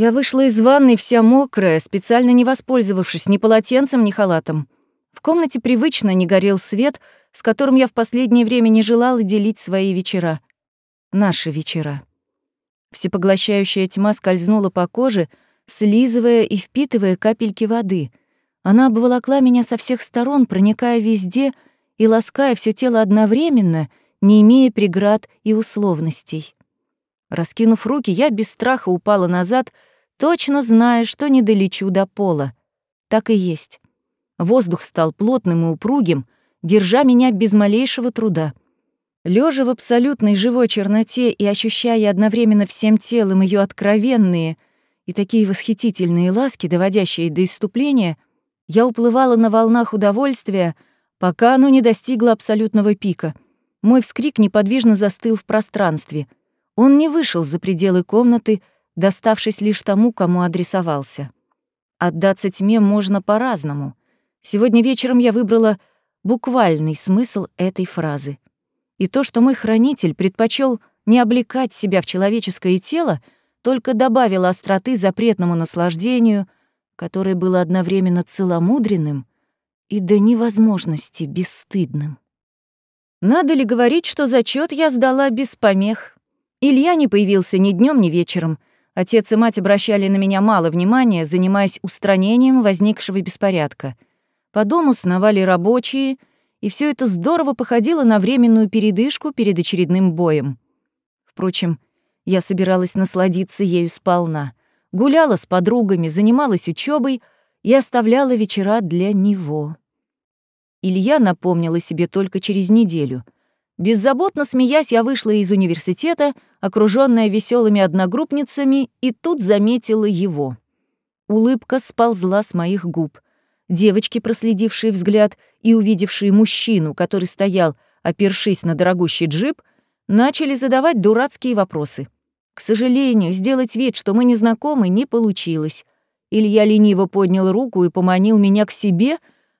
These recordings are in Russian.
Я вышла из ванной вся мокрая, специально не воспользовавшись ни полотенцем, ни халатом. В комнате привычно не горел свет, с которым я в последнее время не желала делить свои вечера. Наши вечера. Всепоглощающая тьма скользнула по коже, слизывая и впитывая капельки воды. Она обволокла меня со всех сторон, проникая везде и лаская все тело одновременно, не имея преград и условностей. Раскинув руки, я без страха упала назад, точно зная, что не долечу до пола. Так и есть. Воздух стал плотным и упругим, держа меня без малейшего труда. Лежа в абсолютной живой черноте и ощущая одновременно всем телом ее откровенные и такие восхитительные ласки, доводящие до иступления, я уплывала на волнах удовольствия, пока оно не достигло абсолютного пика. Мой вскрик неподвижно застыл в пространстве — он не вышел за пределы комнаты, доставшись лишь тому, кому адресовался. Отдаться тьме можно по-разному. Сегодня вечером я выбрала буквальный смысл этой фразы. И то, что мой хранитель предпочел не облекать себя в человеческое тело, только добавило остроты запретному наслаждению, которое было одновременно целомудренным и до невозможности бесстыдным. Надо ли говорить, что зачет я сдала без помех? Илья не появился ни днем, ни вечером. Отец и мать обращали на меня мало внимания, занимаясь устранением возникшего беспорядка. По дому сновали рабочие, и все это здорово походило на временную передышку перед очередным боем. Впрочем, я собиралась насладиться ею сполна. Гуляла с подругами, занималась учебой и оставляла вечера для него. Илья напомнила себе только через неделю — Беззаботно смеясь, я вышла из университета, окружённая веселыми одногруппницами, и тут заметила его. Улыбка сползла с моих губ. Девочки, проследившие взгляд и увидевшие мужчину, который стоял, опершись на дорогущий джип, начали задавать дурацкие вопросы. К сожалению, сделать вид, что мы не знакомы, не получилось. Илья лениво поднял руку и поманил меня к себе,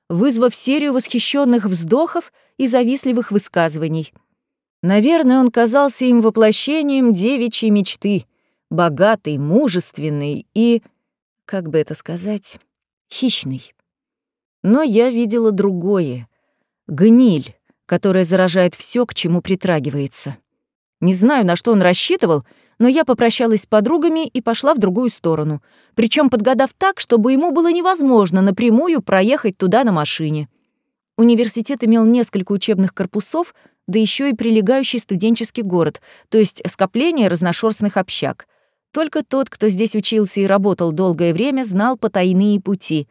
вызвав серию восхищенных вздохов — и завистливых высказываний. Наверное, он казался им воплощением девичьей мечты, богатой, мужественной и, как бы это сказать, хищной. Но я видела другое — гниль, которая заражает все, к чему притрагивается. Не знаю, на что он рассчитывал, но я попрощалась с подругами и пошла в другую сторону, причем подгадав так, чтобы ему было невозможно напрямую проехать туда на машине. Университет имел несколько учебных корпусов, да еще и прилегающий студенческий город, то есть скопление разношерстных общак. Только тот, кто здесь учился и работал долгое время, знал потайные пути.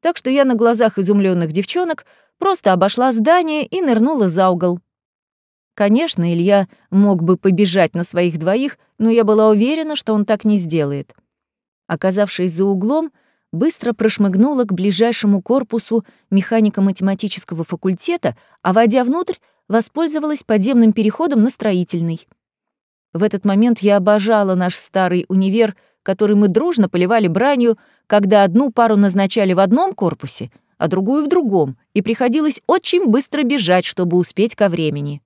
Так что я на глазах изумленных девчонок просто обошла здание и нырнула за угол. Конечно, Илья мог бы побежать на своих двоих, но я была уверена, что он так не сделает. Оказавшись за углом, быстро прошмыгнула к ближайшему корпусу механико-математического факультета, а, войдя внутрь, воспользовалась подземным переходом на строительный. В этот момент я обожала наш старый универ, который мы дружно поливали бранью, когда одну пару назначали в одном корпусе, а другую в другом, и приходилось очень быстро бежать, чтобы успеть ко времени.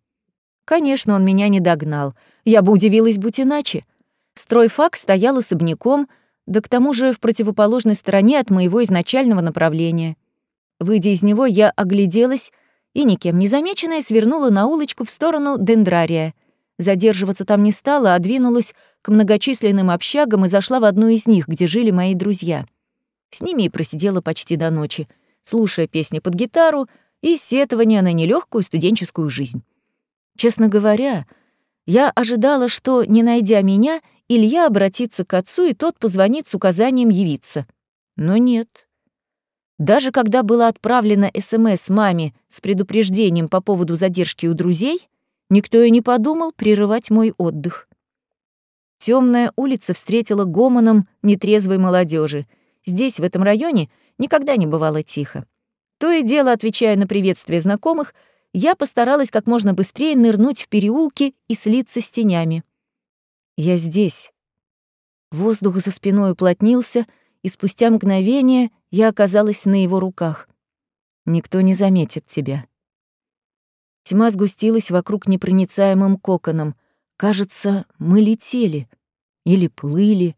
Конечно, он меня не догнал. Я бы удивилась, будь иначе. Стройфак стоял особняком, да к тому же в противоположной стороне от моего изначального направления. Выйдя из него, я огляделась и, никем не замеченная, свернула на улочку в сторону Дендрария. Задерживаться там не стала, а двинулась к многочисленным общагам и зашла в одну из них, где жили мои друзья. С ними и просидела почти до ночи, слушая песни под гитару и сетования на нелегкую студенческую жизнь. Честно говоря, я ожидала, что, не найдя меня, Илья обратится к отцу, и тот позвонит с указанием явиться. Но нет. Даже когда была отправлена СМС маме с предупреждением по поводу задержки у друзей, никто и не подумал прерывать мой отдых. Темная улица встретила гомоном нетрезвой молодежи. Здесь, в этом районе, никогда не бывало тихо. То и дело, отвечая на приветствие знакомых, я постаралась как можно быстрее нырнуть в переулки и слиться с тенями. Я здесь. Воздух за спиной уплотнился, и спустя мгновение я оказалась на его руках. Никто не заметит тебя. Тьма сгустилась вокруг непроницаемым коконом. Кажется, мы летели или плыли.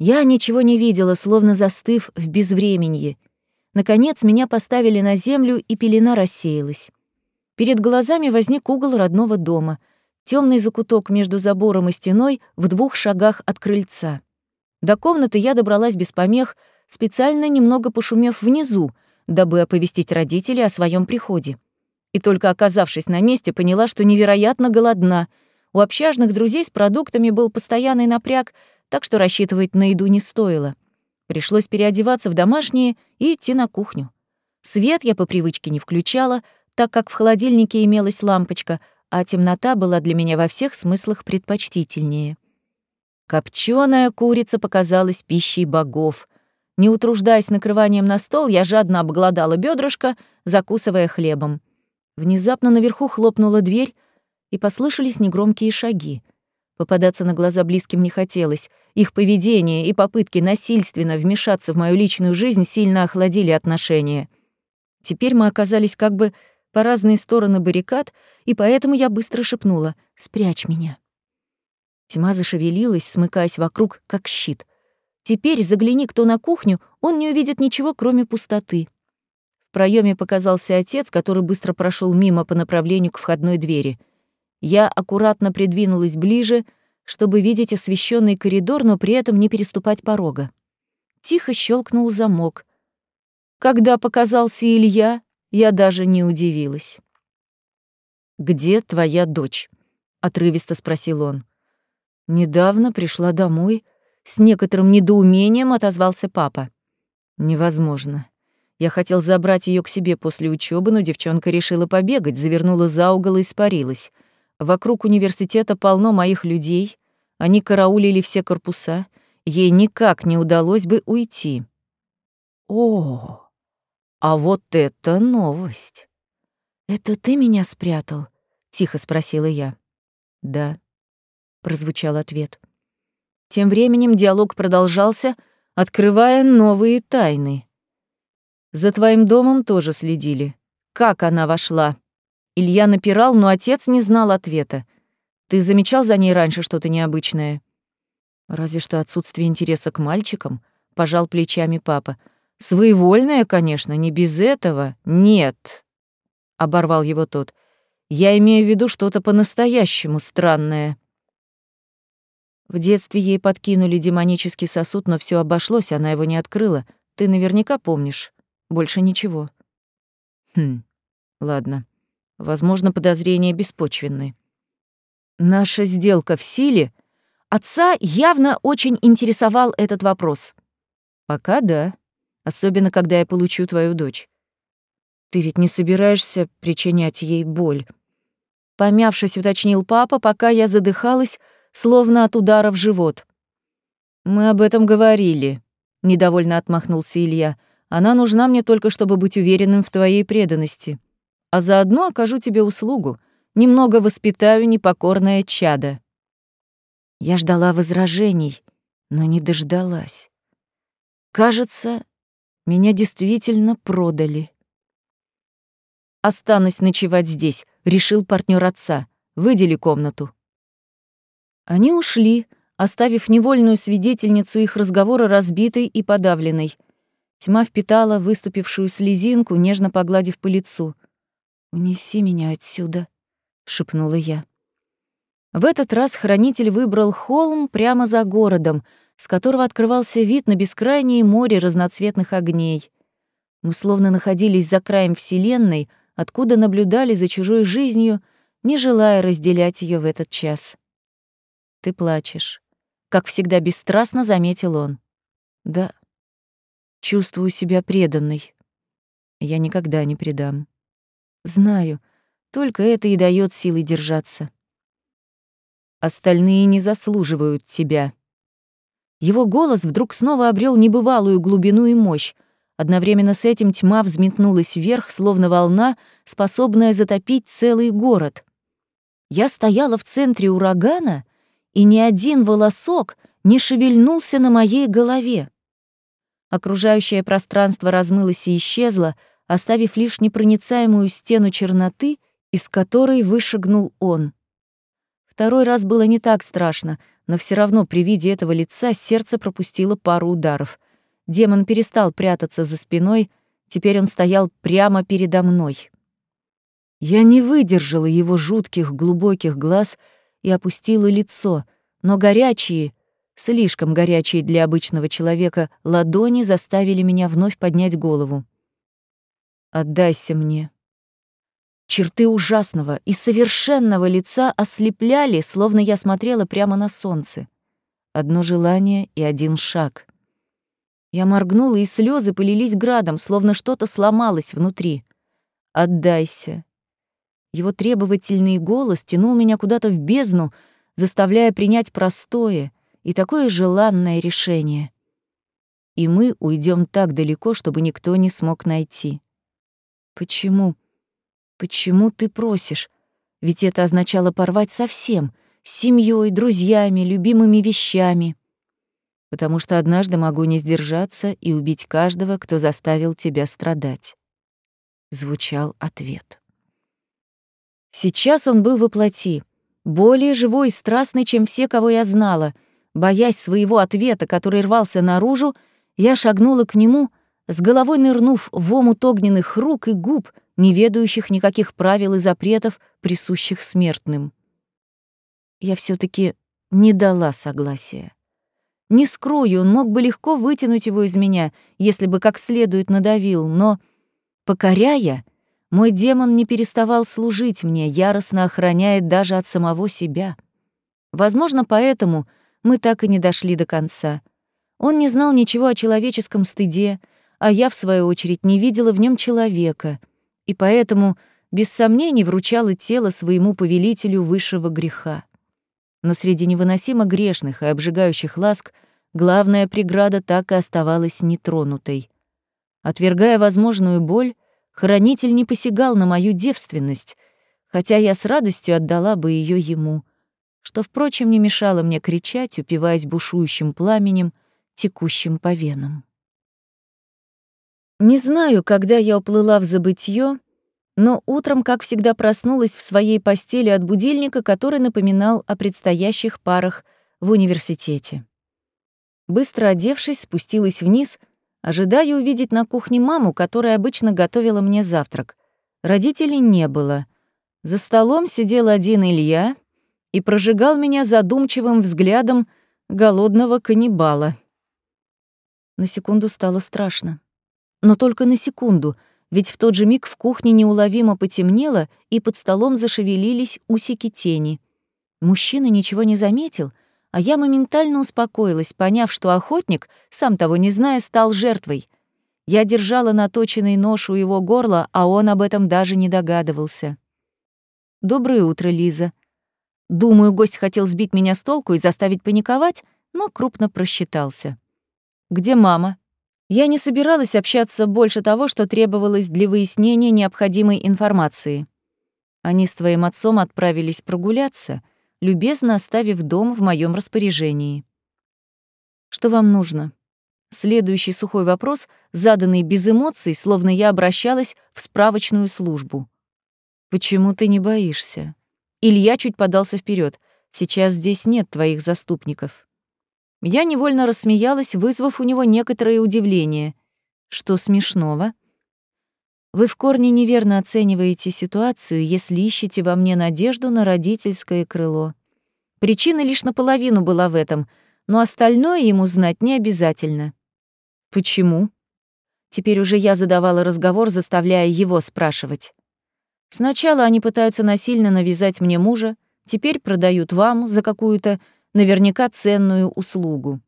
Я ничего не видела, словно застыв в безвременье. Наконец меня поставили на землю, и пелена рассеялась. Перед глазами возник угол родного дома, темный закуток между забором и стеной в двух шагах от крыльца. До комнаты я добралась без помех, специально немного пошумев внизу, дабы оповестить родителей о своем приходе. И только оказавшись на месте, поняла, что невероятно голодна. У общажных друзей с продуктами был постоянный напряг, так что рассчитывать на еду не стоило. Пришлось переодеваться в домашние и идти на кухню. Свет я по привычке не включала, так как в холодильнике имелась лампочка, а темнота была для меня во всех смыслах предпочтительнее. Копченая курица показалась пищей богов. Не утруждаясь накрыванием на стол, я жадно обглодала бедрышко, закусывая хлебом. Внезапно наверху хлопнула дверь, и послышались негромкие шаги. Попадаться на глаза близким не хотелось. Их поведение и попытки насильственно вмешаться в мою личную жизнь сильно охладили отношения. Теперь мы оказались как бы по разные стороны баррикад, и поэтому я быстро шепнула «Спрячь меня». Тьма зашевелилась, смыкаясь вокруг, как щит — Теперь загляни кто на кухню, он не увидит ничего, кроме пустоты. В проеме показался отец, который быстро прошел мимо по направлению к входной двери. Я аккуратно придвинулась ближе, чтобы видеть освещенный коридор, но при этом не переступать порога. Тихо щелкнул замок. Когда показался Илья, я даже не удивилась. «Где твоя дочь?» — отрывисто спросил он. «Недавно пришла домой», с некоторым недоумением отозвался папа. Невозможно. Я хотел забрать ее к себе после учебы, но девчонка решила побегать, завернула за угол и испарилась. Вокруг университета полно моих людей. Они караулили все корпуса. Ей никак не удалось бы уйти. О, а вот это новость. Это ты меня спрятал? Тихо спросила я. Да, прозвучал ответ. Тем временем диалог продолжался, открывая новые тайны. За твоим домом тоже следили. Как она вошла? Илья напирал, но отец не знал ответа. Ты замечал за ней раньше что-то необычное? Разве что отсутствие интереса к мальчикам, пожал плечами папа. Своевольная, конечно, не без этого. Нет, оборвал его тот. Я имею в виду что-то по-настоящему странное. В детстве ей подкинули демонический сосуд, но все обошлось, она его не открыла. Ты наверняка помнишь. Больше ничего. Хм, ладно. Возможно, подозрения беспочвенны. Наша сделка в силе? Отца явно очень интересовал этот вопрос. Пока да. Особенно, когда я получу твою дочь. Ты ведь не собираешься причинять ей боль. Помявшись, уточнил папа, пока я задыхалась, словно от удара в живот. «Мы об этом говорили», — недовольно отмахнулся Илья. «Она нужна мне только, чтобы быть уверенным в твоей преданности. А заодно окажу тебе услугу. Немного воспитаю непокорное чадо». Я ждала возражений, но не дождалась. Кажется, меня действительно продали. «Останусь ночевать здесь», — решил партнер отца. «Выдели комнату». Они ушли, оставив невольную свидетельницу их разговора разбитой и подавленной. Тьма впитала выступившую слезинку, нежно погладив по лицу. «Унеси меня отсюда», — шепнула я. В этот раз хранитель выбрал холм прямо за городом, с которого открывался вид на бескрайнее море разноцветных огней. Мы словно находились за краем Вселенной, откуда наблюдали за чужой жизнью, не желая разделять ее в этот час. Ты плачешь. Как всегда бесстрастно заметил он. Да. Чувствую себя преданной. Я никогда не предам. Знаю. Только это и дает силы держаться. Остальные не заслуживают тебя. Его голос вдруг снова обрел небывалую глубину и мощь. Одновременно с этим тьма взметнулась вверх, словно волна, способная затопить целый город. Я стояла в центре урагана и ни один волосок не шевельнулся на моей голове. Окружающее пространство размылось и исчезло, оставив лишь непроницаемую стену черноты, из которой вышагнул он. Второй раз было не так страшно, Но все равно при виде этого лица сердце пропустило пару ударов. Демон перестал прятаться за спиной, теперь он стоял прямо передо мной. Я не выдержала его жутких глубоких глаз и опустила лицо, но горячие, слишком горячие для обычного человека, ладони заставили меня вновь поднять голову. «Отдайся мне», Черты ужасного и совершенного лица ослепляли, словно я смотрела прямо на солнце. Одно желание и один шаг. Я моргнула, и слезы полились градом, словно что-то сломалось внутри. «Отдайся». Его требовательный голос тянул меня куда-то в бездну, заставляя принять простое и такое желанное решение. И мы уйдем так далеко, чтобы никто не смог найти. Почему? «Почему ты просишь? Ведь это означало порвать совсем, с семьей, друзьями, любимыми вещами. Потому что однажды могу не сдержаться и убить каждого, кто заставил тебя страдать». Звучал ответ. Сейчас он был воплоти, более живой и страстный, чем все, кого я знала. Боясь своего ответа, который рвался наружу, я шагнула к нему, с головой нырнув в омут огненных рук и губ — не ведающих никаких правил и запретов, присущих смертным. Я все таки не дала согласия. Не скрою, он мог бы легко вытянуть его из меня, если бы как следует надавил, но, покоряя, мой демон не переставал служить мне, яростно охраняет даже от самого себя. Возможно, поэтому мы так и не дошли до конца. Он не знал ничего о человеческом стыде, а я, в свою очередь, не видела в нем человека — и поэтому без сомнений вручала тело своему повелителю высшего греха. Но среди невыносимо грешных и обжигающих ласк главная преграда так и оставалась нетронутой. Отвергая возможную боль, хранитель не посягал на мою девственность, хотя я с радостью отдала бы ее ему, что, впрочем, не мешало мне кричать, упиваясь бушующим пламенем, текущим по венам. Не знаю, когда я уплыла в забытье, но утром, как всегда, проснулась в своей постели от будильника, который напоминал о предстоящих парах в университете. Быстро одевшись, спустилась вниз, ожидая увидеть на кухне маму, которая обычно готовила мне завтрак. Родителей не было. За столом сидел один Илья и прожигал меня задумчивым взглядом голодного каннибала. На секунду стало страшно но только на секунду, ведь в тот же миг в кухне неуловимо потемнело, и под столом зашевелились усики тени. Мужчина ничего не заметил, а я моментально успокоилась, поняв, что охотник, сам того не зная, стал жертвой. Я держала наточенный нож у его горла, а он об этом даже не догадывался. «Доброе утро, Лиза». Думаю, гость хотел сбить меня с толку и заставить паниковать, но крупно просчитался. «Где мама?» Я не собиралась общаться больше того, что требовалось для выяснения необходимой информации. Они с твоим отцом отправились прогуляться, любезно оставив дом в моем распоряжении. Что вам нужно? Следующий сухой вопрос, заданный без эмоций, словно я обращалась в справочную службу. Почему ты не боишься? Илья чуть подался вперед. Сейчас здесь нет твоих заступников. Я невольно рассмеялась, вызвав у него некоторое удивление. Что смешного? Вы в корне неверно оцениваете ситуацию, если ищете во мне надежду на родительское крыло. Причина лишь наполовину была в этом, но остальное ему знать не обязательно. Почему? Теперь уже я задавала разговор, заставляя его спрашивать. Сначала они пытаются насильно навязать мне мужа, теперь продают вам за какую-то наверняка ценную услугу.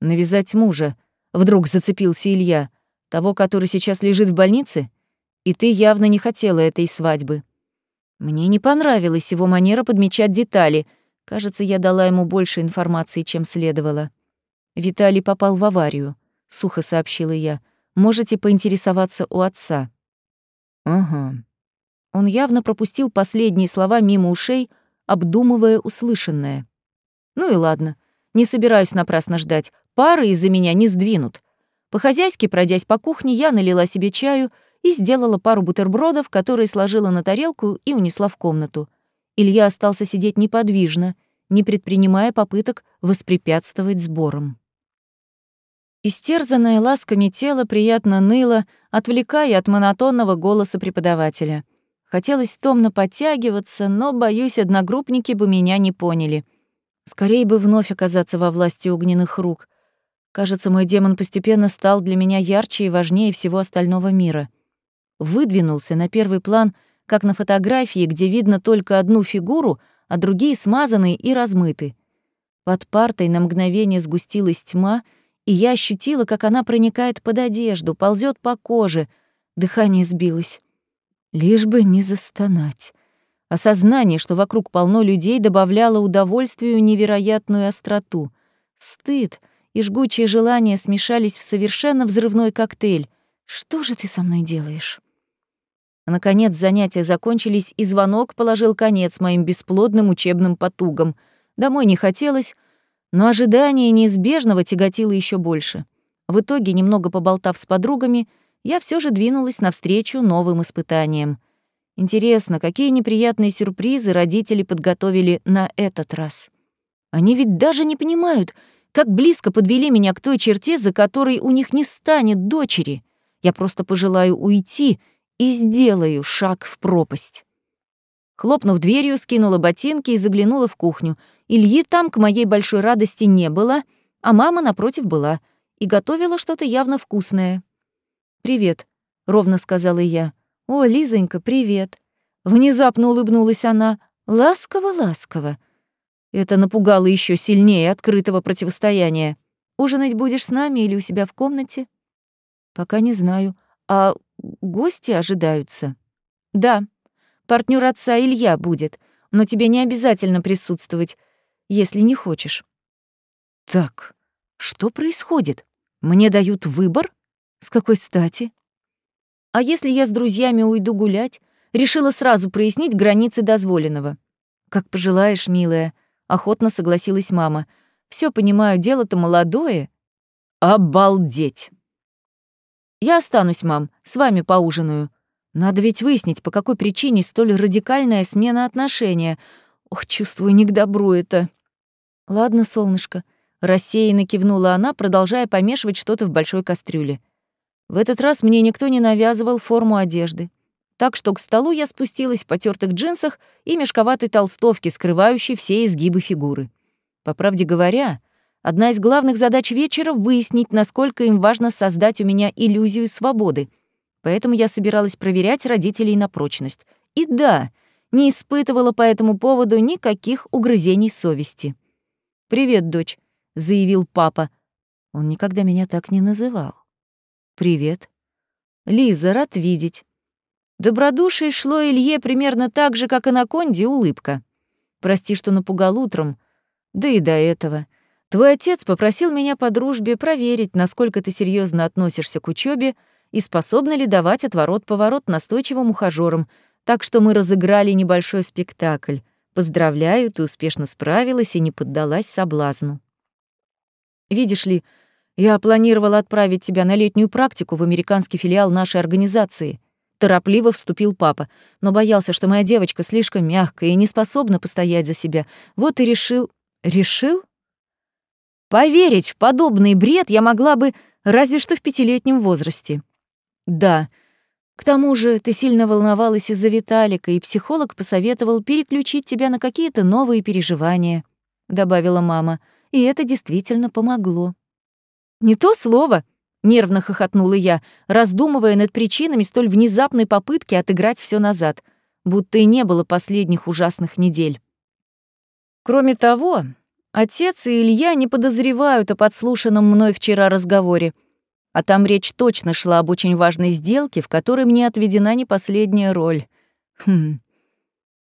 Навязать мужа. Вдруг зацепился Илья, того, который сейчас лежит в больнице? И ты явно не хотела этой свадьбы. Мне не понравилась его манера подмечать детали. Кажется, я дала ему больше информации, чем следовало. Виталий попал в аварию, сухо сообщила я. Можете поинтересоваться у отца. Ага. Он явно пропустил последние слова мимо ушей, обдумывая услышанное. Ну и ладно. Не собираюсь напрасно ждать. Пары из-за меня не сдвинут. По-хозяйски, пройдясь по кухне, я налила себе чаю и сделала пару бутербродов, которые сложила на тарелку и унесла в комнату. Илья остался сидеть неподвижно, не предпринимая попыток воспрепятствовать сборам. Истерзанное ласками тело приятно ныло, отвлекая от монотонного голоса преподавателя. Хотелось томно подтягиваться, но, боюсь, одногруппники бы меня не поняли. Скорее бы вновь оказаться во власти огненных рук. Кажется, мой демон постепенно стал для меня ярче и важнее всего остального мира. Выдвинулся на первый план, как на фотографии, где видно только одну фигуру, а другие смазаны и размыты. Под партой на мгновение сгустилась тьма, и я ощутила, как она проникает под одежду, ползет по коже. Дыхание сбилось. Лишь бы не застонать. Осознание, что вокруг полно людей, добавляло удовольствию невероятную остроту. Стыд — и жгучее желание смешались в совершенно взрывной коктейль. «Что же ты со мной делаешь?» Наконец занятия закончились, и звонок положил конец моим бесплодным учебным потугам. Домой не хотелось, но ожидание неизбежного тяготило еще больше. В итоге, немного поболтав с подругами, я все же двинулась навстречу новым испытаниям. Интересно, какие неприятные сюрпризы родители подготовили на этот раз? Они ведь даже не понимают, как близко подвели меня к той черте, за которой у них не станет дочери. Я просто пожелаю уйти и сделаю шаг в пропасть. Хлопнув дверью, скинула ботинки и заглянула в кухню. Ильи там, к моей большой радости, не было, а мама, напротив, была и готовила что-то явно вкусное. «Привет», — ровно сказала я. «О, Лизонька, привет». Внезапно улыбнулась она. Ласково-ласково. Это напугало еще сильнее открытого противостояния. «Ужинать будешь с нами или у себя в комнате?» «Пока не знаю. А гости ожидаются?» «Да. Партнер отца Илья будет, но тебе не обязательно присутствовать, если не хочешь». «Так, что происходит? Мне дают выбор? С какой стати?» «А если я с друзьями уйду гулять?» Решила сразу прояснить границы дозволенного. «Как пожелаешь, милая», охотно согласилась мама. Все понимаю, дело-то молодое. Обалдеть. Я останусь, мам, с вами поужинаю. Надо ведь выяснить, по какой причине столь радикальная смена отношения. Ох, чувствую, не к добру это. Ладно, солнышко, рассеянно кивнула она, продолжая помешивать что-то в большой кастрюле. В этот раз мне никто не навязывал форму одежды так что к столу я спустилась в потертых джинсах и мешковатой толстовке, скрывающей все изгибы фигуры. По правде говоря, одна из главных задач вечера — выяснить, насколько им важно создать у меня иллюзию свободы. Поэтому я собиралась проверять родителей на прочность. И да, не испытывала по этому поводу никаких угрызений совести. «Привет, дочь», — заявил папа. Он никогда меня так не называл. «Привет». «Лиза, рад видеть. Добродушие шло Илье примерно так же, как и на Конде улыбка. «Прости, что напугал утром. Да и до этого. Твой отец попросил меня по дружбе проверить, насколько ты серьезно относишься к учебе и способна ли давать отворот-поворот настойчивым ухажёрам, так что мы разыграли небольшой спектакль. Поздравляю, ты успешно справилась и не поддалась соблазну. Видишь ли, я планировала отправить тебя на летнюю практику в американский филиал нашей организации — торопливо вступил папа, но боялся, что моя девочка слишком мягкая и не способна постоять за себя. Вот и решил... Решил? Поверить в подобный бред я могла бы разве что в пятилетнем возрасте. Да. К тому же ты сильно волновалась из-за Виталика, и психолог посоветовал переключить тебя на какие-то новые переживания, добавила мама. И это действительно помогло. Не то слово, Нервно хохотнула я, раздумывая над причинами столь внезапной попытки отыграть все назад, будто и не было последних ужасных недель. Кроме того, отец и Илья не подозревают о подслушанном мной вчера разговоре, а там речь точно шла об очень важной сделке, в которой мне отведена не последняя роль. Хм.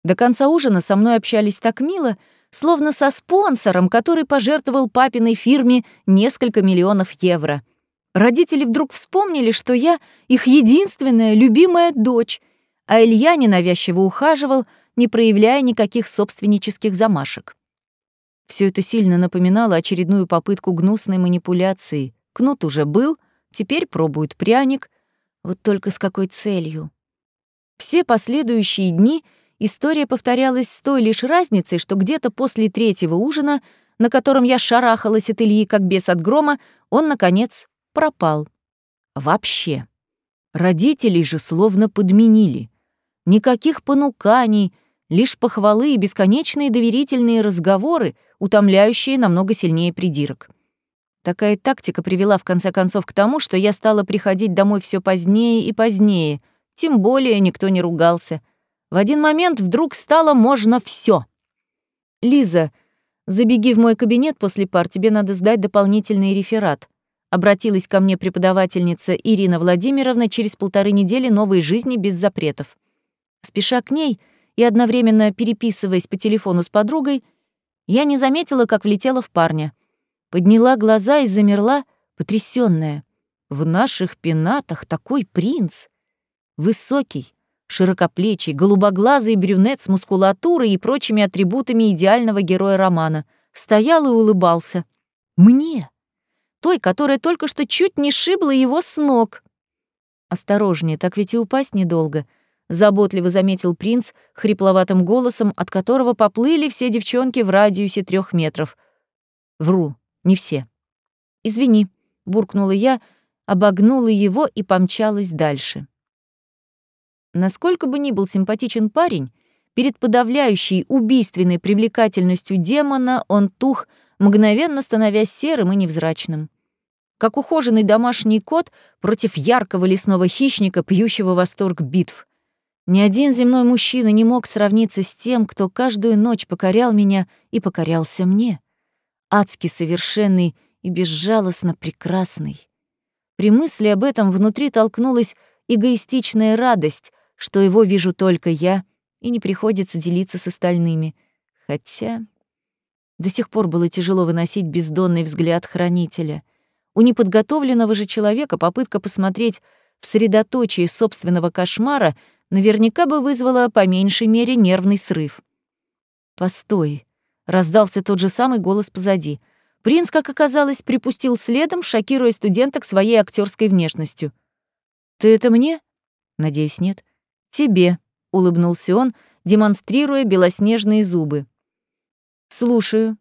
До конца ужина со мной общались так мило, словно со спонсором, который пожертвовал папиной фирме несколько миллионов евро — Родители вдруг вспомнили, что я их единственная любимая дочь, а Илья ненавязчиво ухаживал, не проявляя никаких собственнических замашек. Все это сильно напоминало очередную попытку гнусной манипуляции. Кнут уже был, теперь пробует пряник. Вот только с какой целью? Все последующие дни история повторялась с той лишь разницей, что где-то после третьего ужина, на котором я шарахалась от Ильи как бес от грома, он, наконец, пропал. Вообще. Родителей же словно подменили. Никаких понуканий, лишь похвалы и бесконечные доверительные разговоры, утомляющие намного сильнее придирок. Такая тактика привела в конце концов к тому, что я стала приходить домой все позднее и позднее, тем более никто не ругался. В один момент вдруг стало можно все. «Лиза, забеги в мой кабинет после пар, тебе надо сдать дополнительный реферат», обратилась ко мне преподавательница Ирина Владимировна через полторы недели новой жизни без запретов. Спеша к ней и одновременно переписываясь по телефону с подругой, я не заметила, как влетела в парня. Подняла глаза и замерла, потрясённая. В наших пенатах такой принц. Высокий, широкоплечий, голубоглазый брюнет с мускулатурой и прочими атрибутами идеального героя романа. Стоял и улыбался. Мне! Той, которая только что чуть не шибла его с ног. Осторожнее, так ведь и упасть недолго — заботливо заметил принц хрипловатым голосом, от которого поплыли все девчонки в радиусе трех метров. Вру, не все. Извини, буркнула я, обогнула его и помчалась дальше. Насколько бы ни был симпатичен парень, перед подавляющей убийственной привлекательностью демона он тух, мгновенно становясь серым и невзрачным. Как ухоженный домашний кот против яркого лесного хищника, пьющего восторг битв. Ни один земной мужчина не мог сравниться с тем, кто каждую ночь покорял меня и покорялся мне. Адски совершенный и безжалостно прекрасный. При мысли об этом внутри толкнулась эгоистичная радость, что его вижу только я, и не приходится делиться с остальными. Хотя до сих пор было тяжело выносить бездонный взгляд хранителя. У неподготовленного же человека попытка посмотреть в средоточие собственного кошмара наверняка бы вызвала по меньшей мере нервный срыв. «Постой», — раздался тот же самый голос позади. Принц, как оказалось, припустил следом, шокируя студенток своей актерской внешностью. «Ты это мне?» «Надеюсь, нет». «Тебе», — улыбнулся он, демонстрируя белоснежные зубы. «Слушаю».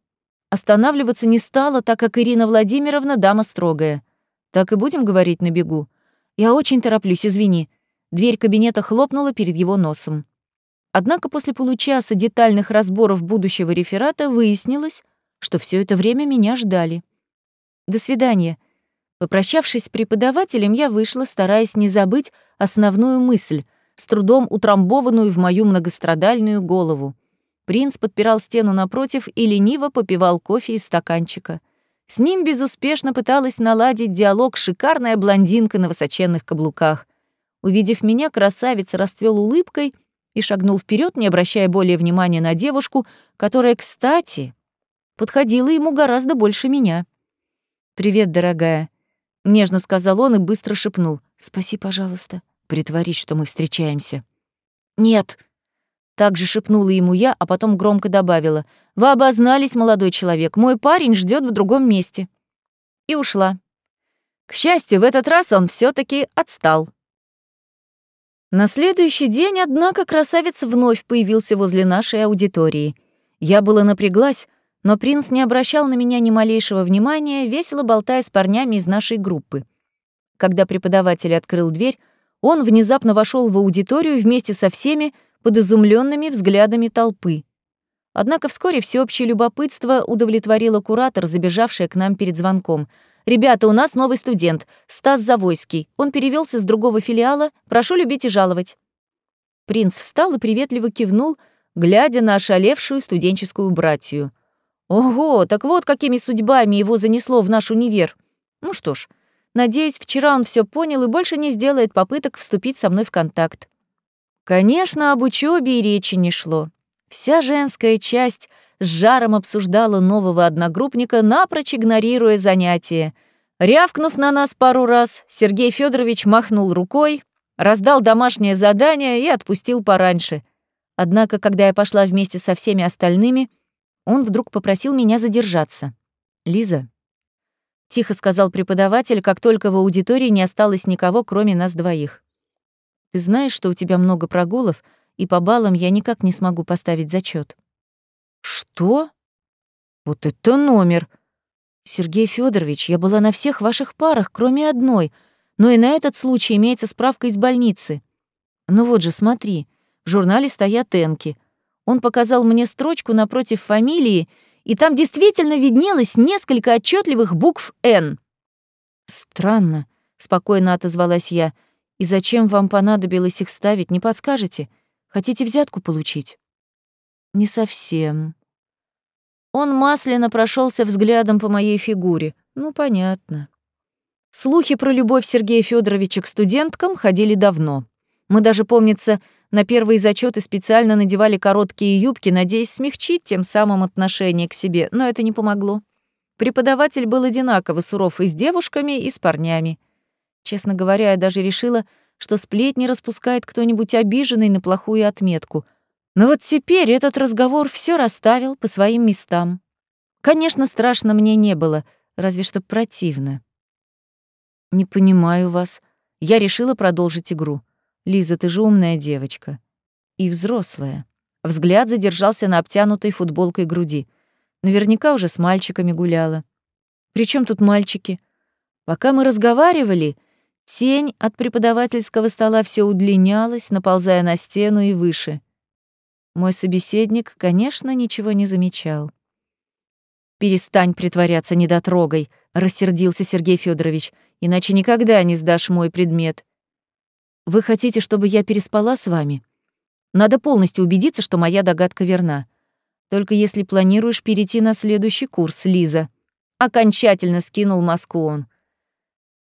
Останавливаться не стала, так как Ирина Владимировна дама строгая. «Так и будем говорить на бегу?» «Я очень тороплюсь, извини. Дверь кабинета хлопнула перед его носом. Однако после получаса детальных разборов будущего реферата выяснилось, что все это время меня ждали. До свидания. Попрощавшись с преподавателем, я вышла, стараясь не забыть основную мысль, с трудом утрамбованную в мою многострадальную голову. Принц подпирал стену напротив и лениво попивал кофе из стаканчика. С ним безуспешно пыталась наладить диалог шикарная блондинка на высоченных каблуках. Увидев меня, красавец расцвел улыбкой и шагнул вперед, не обращая более внимания на девушку, которая, кстати, подходила ему гораздо больше меня. «Привет, дорогая», — нежно сказал он и быстро шепнул. «Спаси, пожалуйста. Притворись, что мы встречаемся». «Нет», — также шепнула ему я, а потом громко добавила. «Вы обознались, молодой человек. Мой парень ждет в другом месте». И ушла. К счастью, в этот раз он все таки отстал. На следующий день, однако, красавец вновь появился возле нашей аудитории. Я была напряглась, но принц не обращал на меня ни малейшего внимания, весело болтая с парнями из нашей группы. Когда преподаватель открыл дверь, он внезапно вошел в аудиторию вместе со всеми под изумленными взглядами толпы. Однако вскоре всеобщее любопытство удовлетворило куратор, забежавшая к нам перед звонком — «Ребята, у нас новый студент, Стас Завойский. Он перевелся с другого филиала. Прошу любить и жаловать». Принц встал и приветливо кивнул, глядя на ошалевшую студенческую братью. «Ого, так вот какими судьбами его занесло в наш универ. Ну что ж, надеюсь, вчера он все понял и больше не сделает попыток вступить со мной в контакт». Конечно, об учебе и речи не шло. Вся женская часть с жаром обсуждала нового одногруппника, напрочь игнорируя занятия. Рявкнув на нас пару раз, Сергей Федорович махнул рукой, раздал домашнее задание и отпустил пораньше. Однако, когда я пошла вместе со всеми остальными, он вдруг попросил меня задержаться. «Лиза», — тихо сказал преподаватель, как только в аудитории не осталось никого, кроме нас двоих. «Ты знаешь, что у тебя много прогулов, и по баллам я никак не смогу поставить зачет. Что? Вот это номер! Сергей Федорович, я была на всех ваших парах, кроме одной, но и на этот случай имеется справка из больницы. Ну вот же, смотри, в журнале стоят энки. Он показал мне строчку напротив фамилии, и там действительно виднелось несколько отчетливых букв «Н». «Странно», — спокойно отозвалась я. «И зачем вам понадобилось их ставить, не подскажете? Хотите взятку получить?» «Не совсем». Он масляно прошелся взглядом по моей фигуре. Ну, понятно. Слухи про любовь Сергея Федоровича к студенткам ходили давно. Мы даже, помнится, на первые зачеты специально надевали короткие юбки, надеясь смягчить тем самым отношение к себе, но это не помогло. Преподаватель был одинаково суров и с девушками, и с парнями. Честно говоря, я даже решила, что сплетни распускает кто-нибудь обиженный на плохую отметку. Но вот теперь этот разговор все расставил по своим местам. Конечно, страшно мне не было, разве что противно. «Не понимаю вас». Я решила продолжить игру. Лиза, ты же умная девочка. И взрослая. Взгляд задержался на обтянутой футболкой груди. Наверняка уже с мальчиками гуляла. Причем тут мальчики? Пока мы разговаривали, тень от преподавательского стола все удлинялась, наползая на стену и выше. Мой собеседник, конечно, ничего не замечал. «Перестань притворяться недотрогой», — рассердился Сергей Федорович, «иначе никогда не сдашь мой предмет. Вы хотите, чтобы я переспала с вами? Надо полностью убедиться, что моя догадка верна. Только если планируешь перейти на следующий курс, Лиза. Окончательно скинул маску он.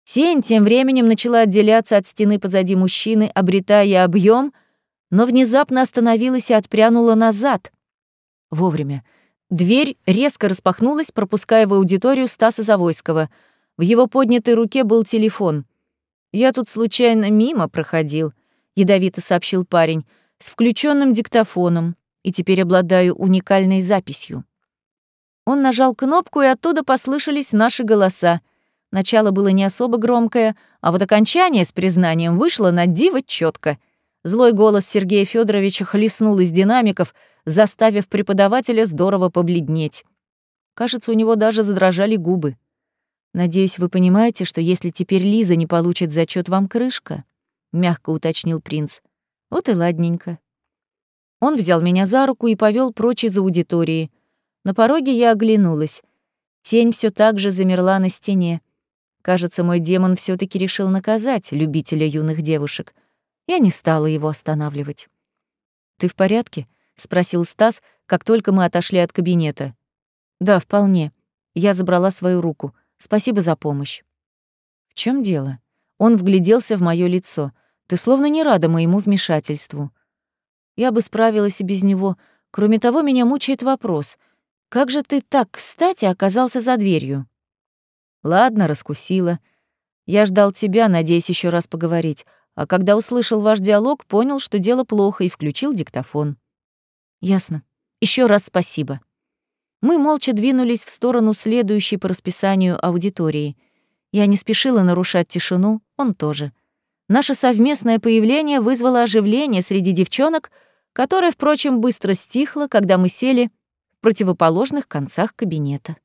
Тень тем временем начала отделяться от стены позади мужчины, обретая объем, но внезапно остановилась и отпрянула назад. Вовремя. Дверь резко распахнулась, пропуская в аудиторию Стаса Завойского. В его поднятой руке был телефон — «Я тут случайно мимо проходил», — ядовито сообщил парень, «с включенным диктофоном, и теперь обладаю уникальной записью». Он нажал кнопку, и оттуда послышались наши голоса. Начало было не особо громкое, а вот окончание с признанием вышло на диво четко. Злой голос Сергея Федоровича хлестнул из динамиков, заставив преподавателя здорово побледнеть. Кажется, у него даже задрожали губы. Надеюсь, вы понимаете, что если теперь Лиза не получит зачет, вам крышка, мягко уточнил принц. Вот и ладненько. Он взял меня за руку и повел прочь из аудитории. На пороге я оглянулась. Тень все так же замерла на стене. Кажется, мой демон все таки решил наказать любителя юных девушек. Я не стала его останавливать. «Ты в порядке?» — спросил Стас, как только мы отошли от кабинета. «Да, вполне». Я забрала свою руку — Спасибо за помощь. В чем дело? Он вгляделся в мое лицо. Ты словно не рада моему вмешательству. Я бы справилась и без него. Кроме того, меня мучает вопрос. Как же ты так, кстати, оказался за дверью? Ладно, раскусила. Я ждал тебя, надеясь еще раз поговорить. А когда услышал ваш диалог, понял, что дело плохо, и включил диктофон. Ясно. Еще раз спасибо. Мы молча двинулись в сторону следующей по расписанию аудитории. Я не спешила нарушать тишину, он тоже. Наше совместное появление вызвало оживление среди девчонок, которое, впрочем, быстро стихло, когда мы сели в противоположных концах кабинета.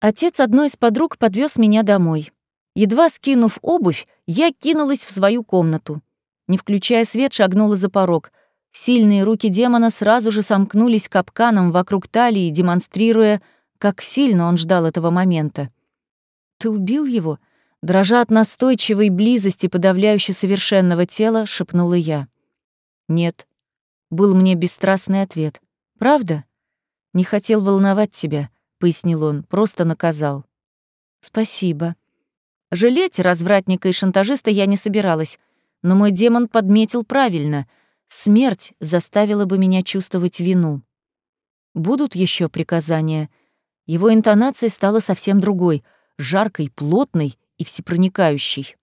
Отец одной из подруг подвез меня домой. Едва скинув обувь, я кинулась в свою комнату. Не включая свет, шагнула за порог — Сильные руки демона сразу же сомкнулись капканом вокруг талии, демонстрируя, как сильно он ждал этого момента. «Ты убил его?» Дрожа от настойчивой близости подавляюще совершенного тела, шепнула я. «Нет», — был мне бесстрастный ответ. «Правда?» «Не хотел волновать тебя», — пояснил он, — «просто наказал». «Спасибо». Жалеть развратника и шантажиста я не собиралась, но мой демон подметил правильно — Смерть заставила бы меня чувствовать вину. Будут еще приказания. Его интонация стала совсем другой, жаркой, плотной и всепроникающей.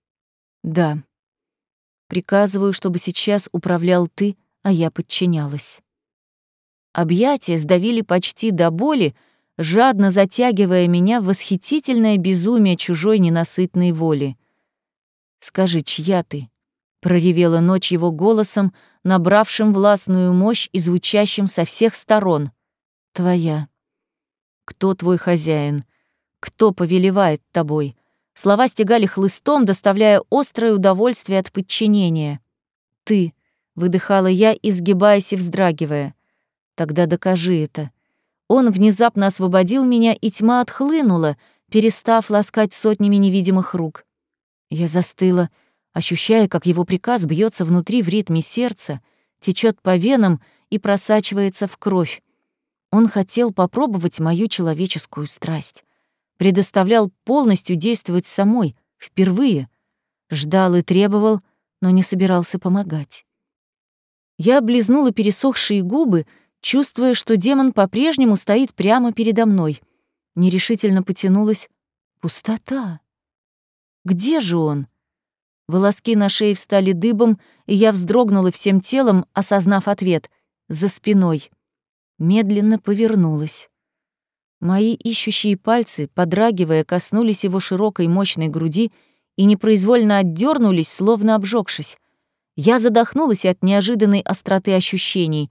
Да. Приказываю, чтобы сейчас управлял ты, а я подчинялась. Объятия сдавили почти до боли, жадно затягивая меня в восхитительное безумие чужой ненасытной воли. Скажи, чья ты? проревела ночь его голосом, набравшим властную мощь и звучащим со всех сторон. Твоя. Кто твой хозяин? Кто повелевает тобой? Слова стегали хлыстом, доставляя острое удовольствие от подчинения. Ты, выдыхала я, изгибаясь и вздрагивая. Тогда докажи это. Он внезапно освободил меня, и тьма отхлынула, перестав ласкать сотнями невидимых рук. Я застыла, ощущая, как его приказ бьется внутри в ритме сердца, течет по венам и просачивается в кровь. Он хотел попробовать мою человеческую страсть. Предоставлял полностью действовать самой, впервые. Ждал и требовал, но не собирался помогать. Я облизнула пересохшие губы, чувствуя, что демон по-прежнему стоит прямо передо мной. Нерешительно потянулась. Пустота. Где же он? Волоски на шее встали дыбом, и я вздрогнула всем телом, осознав ответ. За спиной. Медленно повернулась. Мои ищущие пальцы, подрагивая, коснулись его широкой мощной груди и непроизвольно отдернулись, словно обжегшись. Я задохнулась от неожиданной остроты ощущений.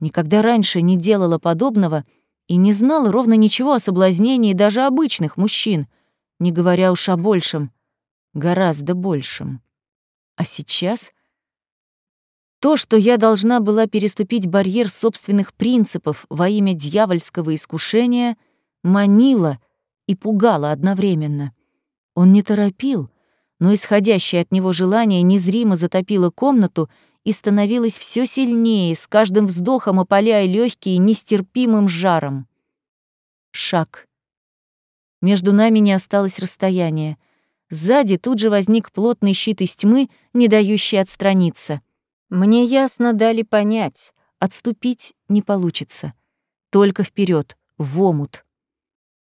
Никогда раньше не делала подобного и не знала ровно ничего о соблазнении даже обычных мужчин, не говоря уж о большем гораздо большим. А сейчас то, что я должна была переступить барьер собственных принципов во имя дьявольского искушения, манило и пугало одновременно. Он не торопил, но исходящее от него желание незримо затопило комнату и становилось все сильнее, с каждым вздохом опаляя легкие нестерпимым жаром. Шаг. Между нами не осталось расстояния. Сзади тут же возник плотный щит из тьмы, не дающий отстраниться. Мне ясно дали понять, отступить не получится. Только вперед, в омут.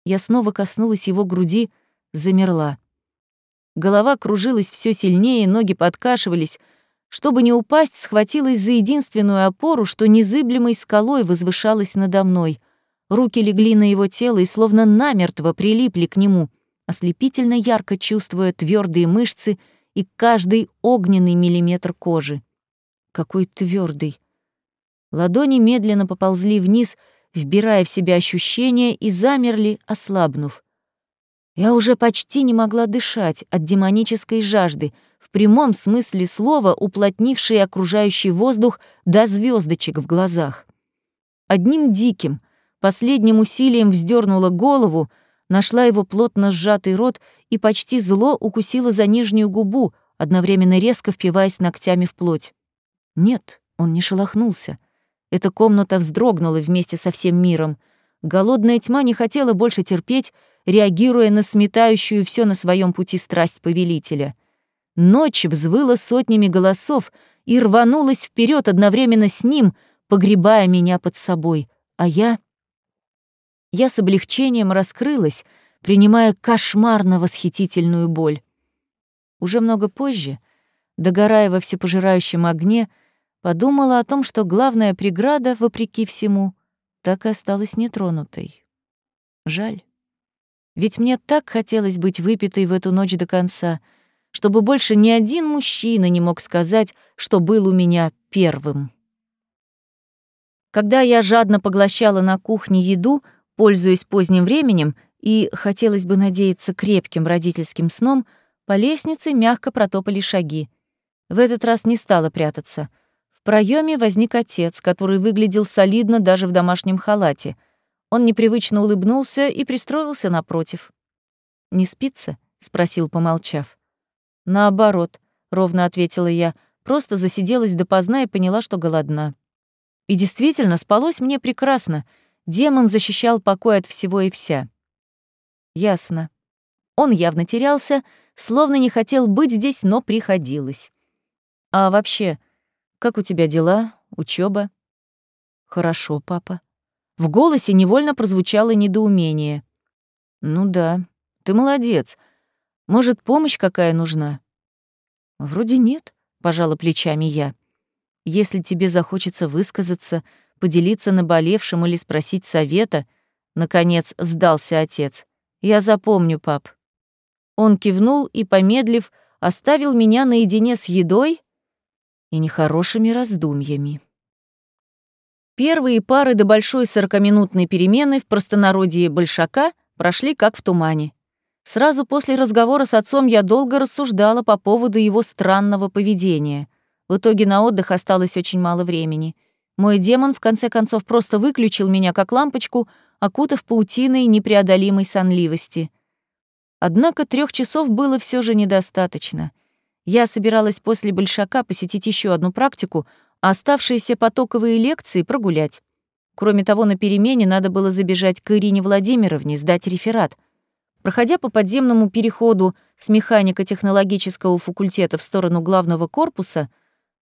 Я снова коснулась его груди, замерла. Голова кружилась все сильнее, ноги подкашивались. Чтобы не упасть, схватилась за единственную опору, что незыблемой скалой возвышалась надо мной. Руки легли на его тело и словно намертво прилипли к нему — ослепительно ярко чувствуя твердые мышцы и каждый огненный миллиметр кожи. Какой твердый. Ладони медленно поползли вниз, вбирая в себя ощущения, и замерли, ослабнув. Я уже почти не могла дышать от демонической жажды, прямом смысле слова уплотнившей окружающий воздух до звездочек в глазах. Одним диким, последним усилием вздернула голову, нашла его плотно сжатый рот и почти зло укусила за нижнюю губу, одновременно резко впиваясь ногтями в плоть. Нет, он не шелохнулся. Эта комната вздрогнула вместе со всем миром. Голодная тьма не хотела больше терпеть, реагируя на сметающую все на своем пути страсть повелителя. Ночь взвыла сотнями голосов и рванулась вперед одновременно с ним, погребая меня под собой, а я я с облегчением раскрылась, принимая кошмарно восхитительную боль. Уже много позже, догорая во всепожирающем огне, подумала о том, что главная преграда, вопреки всему, так и осталась нетронутой. Жаль. Ведь мне так хотелось быть выпитой в эту ночь до конца, чтобы больше ни один мужчина не мог сказать, что был у меня первым. Когда я жадно поглощала на кухне еду, Пользуясь поздним временем и, хотелось бы надеяться, крепким родительским сном, по лестнице мягко протопали шаги. В этот раз не стала прятаться. В проеме возник отец, который выглядел солидно даже в домашнем халате. Он непривычно улыбнулся и пристроился напротив. «Не спится?» — спросил, помолчав. «Наоборот», — ровно ответила я, просто засиделась допоздна и поняла, что голодна. И действительно, спалось мне прекрасно — Демон защищал покой от всего и вся. Ясно. Он явно терялся, словно не хотел быть здесь, но приходилось. А вообще, как у тебя дела, учеба? Хорошо, папа. В голосе невольно прозвучало недоумение. Ну да, ты молодец. Может, помощь какая нужна? Вроде нет, пожала плечами я. Если тебе захочется высказаться, поделиться наболевшим или спросить совета, наконец сдался отец. Я запомню, пап. Он кивнул и, помедлив, оставил меня наедине с едой и нехорошими раздумьями. Первые пары до большой сорокаминутной перемены в простонародье большака прошли как в тумане. Сразу после разговора с отцом я долго рассуждала по поводу его странного поведения. В итоге на отдых осталось очень мало времени. Мой демон, в конце концов, просто выключил меня как лампочку, окутав паутиной непреодолимой сонливости. Однако трех часов было все же недостаточно. Я собиралась после большака посетить еще одну практику, а оставшиеся потоковые лекции прогулять. Кроме того, на перемене надо было забежать к Ирине Владимировне, сдать реферат. Проходя по подземному переходу с механико-технологического факультета в сторону главного корпуса,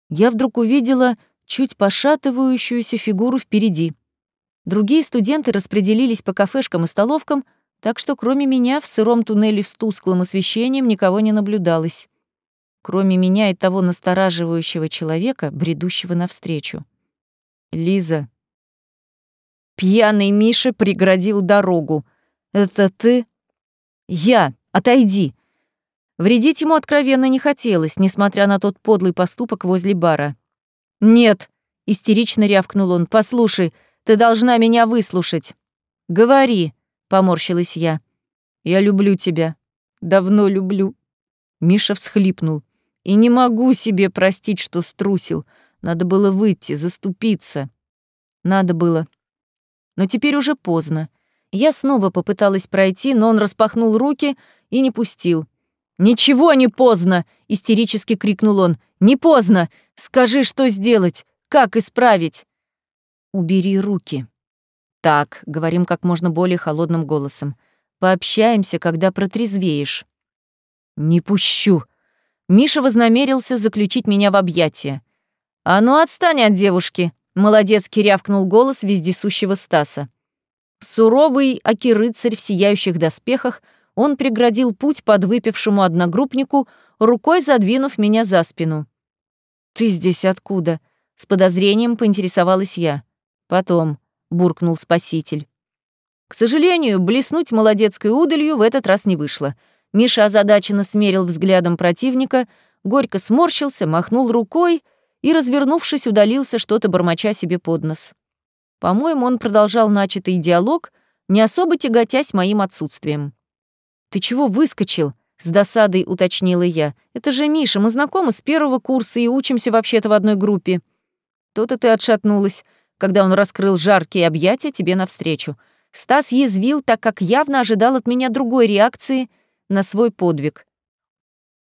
я вдруг увидела чуть пошатывающуюся фигуру впереди. Другие студенты распределились по кафешкам и столовкам, так что кроме меня в сыром туннеле с тусклым освещением никого не наблюдалось. Кроме меня и того настораживающего человека, бредущего навстречу. «Лиза». Пьяный Миша преградил дорогу. «Это ты?» «Я! Отойди!» Вредить ему откровенно не хотелось, несмотря на тот подлый поступок возле бара. «Нет!» — истерично рявкнул он. «Послушай, ты должна меня выслушать». «Говори!» — поморщилась я. «Я люблю тебя. Давно люблю». Миша всхлипнул. «И не могу себе простить, что струсил. Надо было выйти, заступиться. Надо было. Но теперь уже поздно. Я снова попыталась пройти, но он распахнул руки и не пустил. «Ничего не поздно!» — истерически крикнул он. «Не поздно! Скажи, что сделать! Как исправить?» «Убери руки». «Так», — говорим как можно более холодным голосом. «Пообщаемся, когда протрезвеешь». «Не пущу». Миша вознамерился заключить меня в объятия. «А ну отстань от девушки!» — молодецкий рявкнул голос вездесущего Стаса. Суровый аки-рыцарь в сияющих доспехах, он преградил путь подвыпившему одногруппнику, рукой задвинув меня за спину. «Ты здесь откуда?» — с подозрением поинтересовалась я. «Потом», — буркнул спаситель. К сожалению, блеснуть молодецкой удалью в этот раз не вышло. Миша озадаченно смерил взглядом противника, горько сморщился, махнул рукой и, развернувшись, удалился, что-то бормоча себе под нос. По-моему, он продолжал начатый диалог, не особо тяготясь моим отсутствием. «Ты чего выскочил?» — с досадой уточнила я. «Это же Миша, мы знакомы с первого курса и учимся вообще-то в одной группе». То-то ты отшатнулась, когда он раскрыл жаркие объятия тебе навстречу. Стас язвил, так как явно ожидал от меня другой реакции на свой подвиг.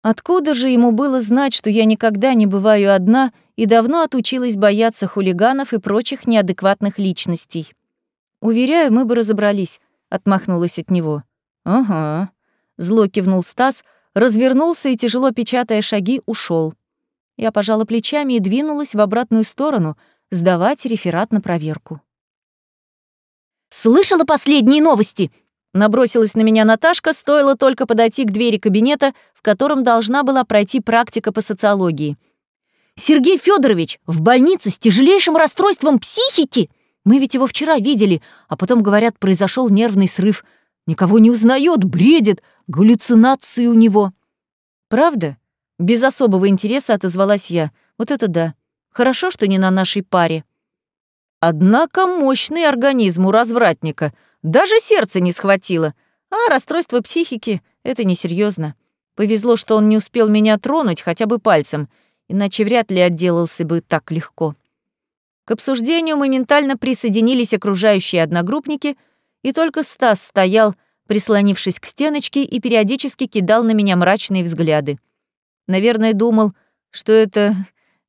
Откуда же ему было знать, что я никогда не бываю одна и давно отучилась бояться хулиганов и прочих неадекватных личностей? Уверяю, мы бы разобрались, отмахнулась от него. Ага. Зло кивнул Стас, развернулся и, тяжело печатая шаги, ушел. Я пожала плечами и двинулась в обратную сторону, сдавать реферат на проверку. «Слышала последние новости?» Набросилась на меня Наташка, стоило только подойти к двери кабинета, в котором должна была пройти практика по социологии. «Сергей Федорович в больнице с тяжелейшим расстройством психики! Мы ведь его вчера видели, а потом, говорят, произошел нервный срыв. Никого не узнает, бредит, галлюцинации у него». «Правда?» Без особого интереса отозвалась я. «Вот это да. Хорошо, что не на нашей паре». Однако мощный организм у развратника — даже сердце не схватило. А расстройство психики — это несерьезно. Повезло, что он не успел меня тронуть хотя бы пальцем, иначе вряд ли отделался бы так легко. К обсуждению моментально присоединились окружающие одногруппники, и только Стас стоял, прислонившись к стеночке, и периодически кидал на меня мрачные взгляды. Наверное, думал, что это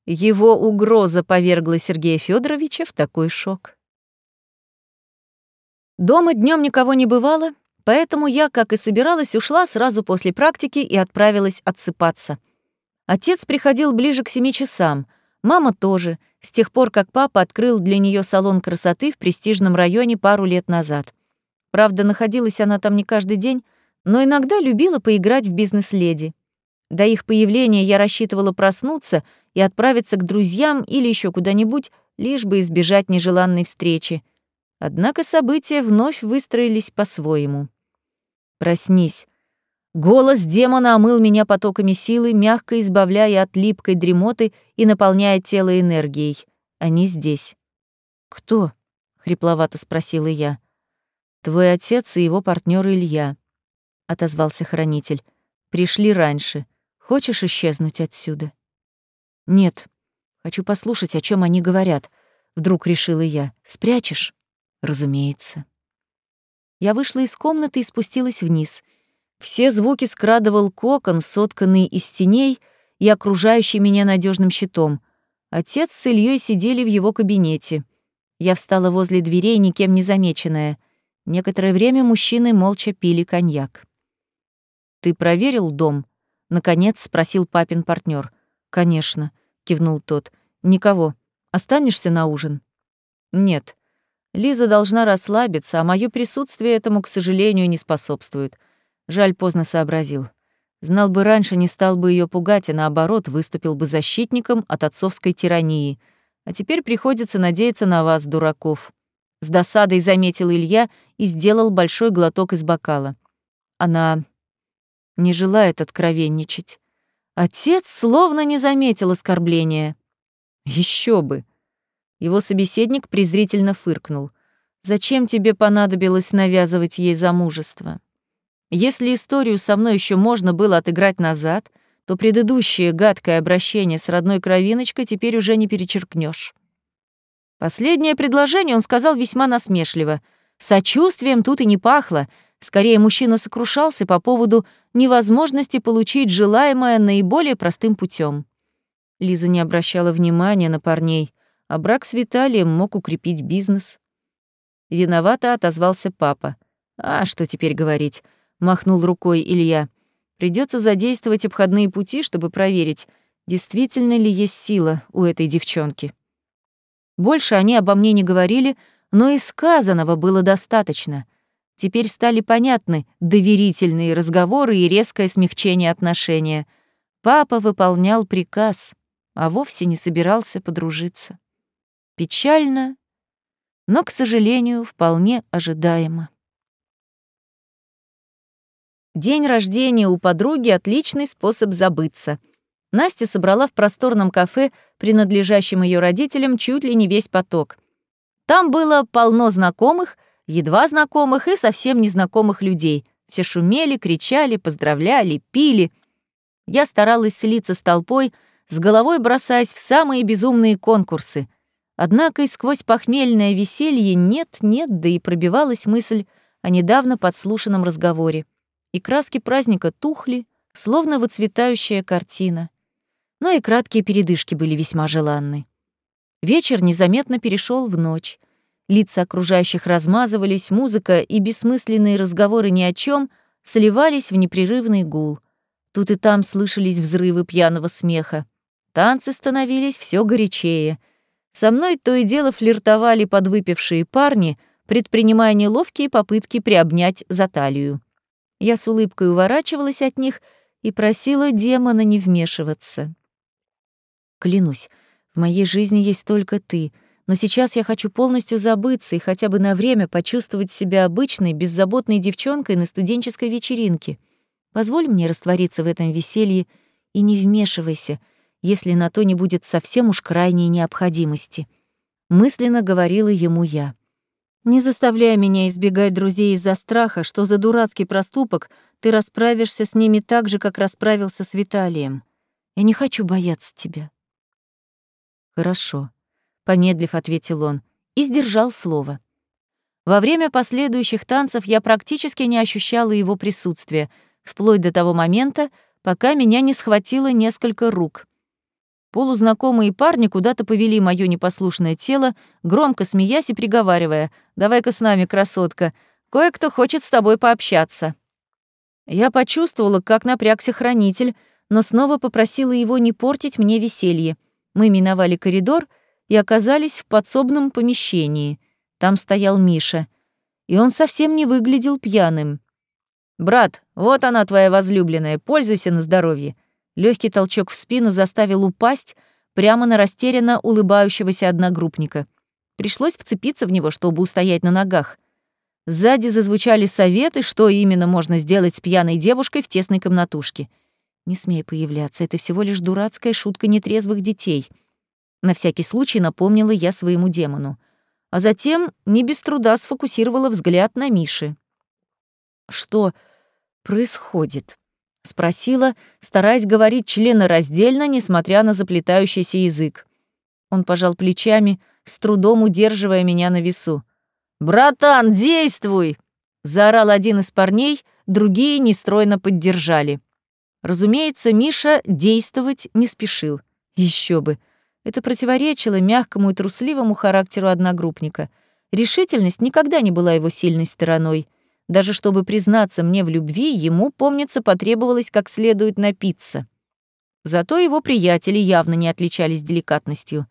его угроза повергла Сергея Федоровича в такой шок. Дома днем никого не бывало, поэтому я, как и собиралась, ушла сразу после практики и отправилась отсыпаться. Отец приходил ближе к семи часам, мама тоже, с тех пор, как папа открыл для нее салон красоты в престижном районе пару лет назад. Правда, находилась она там не каждый день, но иногда любила поиграть в бизнес-леди. До их появления я рассчитывала проснуться и отправиться к друзьям или еще куда-нибудь, лишь бы избежать нежеланной встречи. Однако события вновь выстроились по-своему. «Проснись». Голос демона омыл меня потоками силы, мягко избавляя от липкой дремоты и наполняя тело энергией. Они здесь. «Кто?» — хрипловато спросила я. «Твой отец и его партнер Илья», — отозвался хранитель. «Пришли раньше. Хочешь исчезнуть отсюда?» «Нет. Хочу послушать, о чем они говорят», — вдруг решила я. «Спрячешь?» «Разумеется». Я вышла из комнаты и спустилась вниз. Все звуки скрадывал кокон, сотканный из теней и окружающий меня надежным щитом. Отец с Ильей сидели в его кабинете. Я встала возле дверей, никем не замеченная. Некоторое время мужчины молча пили коньяк. «Ты проверил дом?» — наконец спросил папин партнер. «Конечно», — кивнул тот. «Никого. Останешься на ужин?» «Нет. Лиза должна расслабиться, а мое присутствие этому, к сожалению, не способствует. Жаль, поздно сообразил. Знал бы раньше, не стал бы ее пугать, а наоборот, выступил бы защитником от отцовской тирании. А теперь приходится надеяться на вас, дураков. С досадой заметил Илья и сделал большой глоток из бокала. Она не желает откровенничать. Отец словно не заметил оскорбления. Еще бы. Его собеседник презрительно фыркнул. Зачем тебе понадобилось навязывать ей замужество? Если историю со мной еще можно было отыграть назад, то предыдущее гадкое обращение с родной кровиночкой теперь уже не перечеркнешь. Последнее предложение он сказал весьма насмешливо. Сочувствием тут и не пахло. Скорее, мужчина сокрушался по поводу невозможности получить желаемое наиболее простым путем. Лиза не обращала внимания на парней, а брак с Виталием мог укрепить бизнес. Виновато отозвался папа. «А что теперь говорить?» — махнул рукой Илья. Придется задействовать обходные пути, чтобы проверить, действительно ли есть сила у этой девчонки. Больше они обо мне не говорили, но и сказанного было достаточно. Теперь стали понятны доверительные разговоры и резкое смягчение отношения. Папа выполнял приказ, а вовсе не собирался подружиться. Печально, но, к сожалению, вполне ожидаемо. День рождения у подруги — отличный способ забыться. Настя собрала в просторном кафе, принадлежащем ее родителям, чуть ли не весь поток. Там было полно знакомых, едва знакомых и совсем незнакомых людей. Все шумели, кричали, поздравляли, пили. Я старалась слиться с толпой, с головой бросаясь в самые безумные конкурсы. Однако и сквозь похмельное веселье нет-нет, да и пробивалась мысль о недавно подслушанном разговоре и краски праздника тухли, словно выцветающая картина. Но и краткие передышки были весьма желанны. Вечер незаметно перешел в ночь. Лица окружающих размазывались, музыка и бессмысленные разговоры ни о чем сливались в непрерывный гул. Тут и там слышались взрывы пьяного смеха. Танцы становились все горячее. Со мной то и дело флиртовали подвыпившие парни, предпринимая неловкие попытки приобнять за талию. Я с улыбкой уворачивалась от них и просила демона не вмешиваться. Клянусь, в моей жизни есть только ты, но сейчас я хочу полностью забыться и хотя бы на время почувствовать себя обычной, беззаботной девчонкой на студенческой вечеринке. Позволь мне раствориться в этом веселье и не вмешивайся, если на то не будет совсем уж крайней необходимости. Мысленно говорила ему я. Не заставляй меня избегать друзей из-за страха, что за дурацкий проступок ты расправишься с ними так же, как расправился с Виталием. Я не хочу бояться тебя». «Хорошо», — помедлив ответил он, и сдержал слово. Во время последующих танцев я практически не ощущала его присутствия, вплоть до того момента, пока меня не схватило несколько рук. Полузнакомые парни куда-то повели моё непослушное тело, громко смеясь и приговаривая «Давай-ка с нами, красотка, кое-кто хочет с тобой пообщаться». Я почувствовала, как напрягся хранитель, но снова попросила его не портить мне веселье. Мы миновали коридор и оказались в подсобном помещении. Там стоял Миша, и он совсем не выглядел пьяным. «Брат, вот она, твоя возлюбленная, пользуйся на здоровье. Легкий толчок в спину заставил упасть прямо на растерянно улыбающегося одногруппника. Пришлось вцепиться в него, чтобы устоять на ногах. Сзади зазвучали советы, что именно можно сделать с пьяной девушкой в тесной комнатушке. Не смей появляться, это всего лишь дурацкая шутка нетрезвых детей. На всякий случай напомнила я своему демону. А затем не без труда сфокусировала взгляд на Миши. Что происходит? Спросила, стараясь говорить членораздельно, несмотря на заплетающийся язык. Он пожал плечами, с трудом удерживая меня на весу. «Братан, действуй!» — заорал один из парней, другие нестройно поддержали. Разумеется, Миша действовать не спешил. Еще бы. Это противоречило мягкому и трусливому характеру одногруппника. Решительность никогда не была его сильной стороной — даже чтобы признаться мне в любви, ему, помнится, потребовалось как следует напиться. Зато его приятели явно не отличались деликатностью.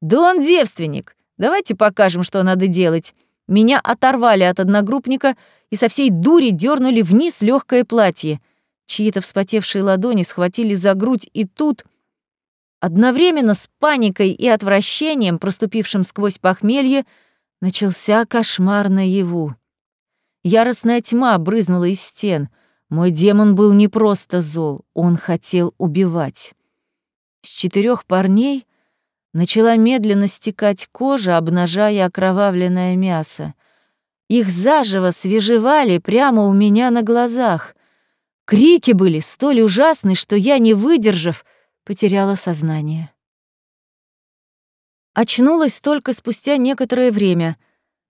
«Да он девственник! Давайте покажем, что надо делать!» Меня оторвали от одногруппника и со всей дури дернули вниз легкое платье. Чьи-то вспотевшие ладони схватили за грудь, и тут... Одновременно с паникой и отвращением, проступившим сквозь похмелье, начался кошмар наяву. Яростная тьма брызнула из стен. Мой демон был не просто зол, он хотел убивать. С четырех парней начала медленно стекать кожа, обнажая окровавленное мясо. Их заживо свежевали прямо у меня на глазах. Крики были столь ужасны, что я, не выдержав, потеряла сознание. Очнулась только спустя некоторое время.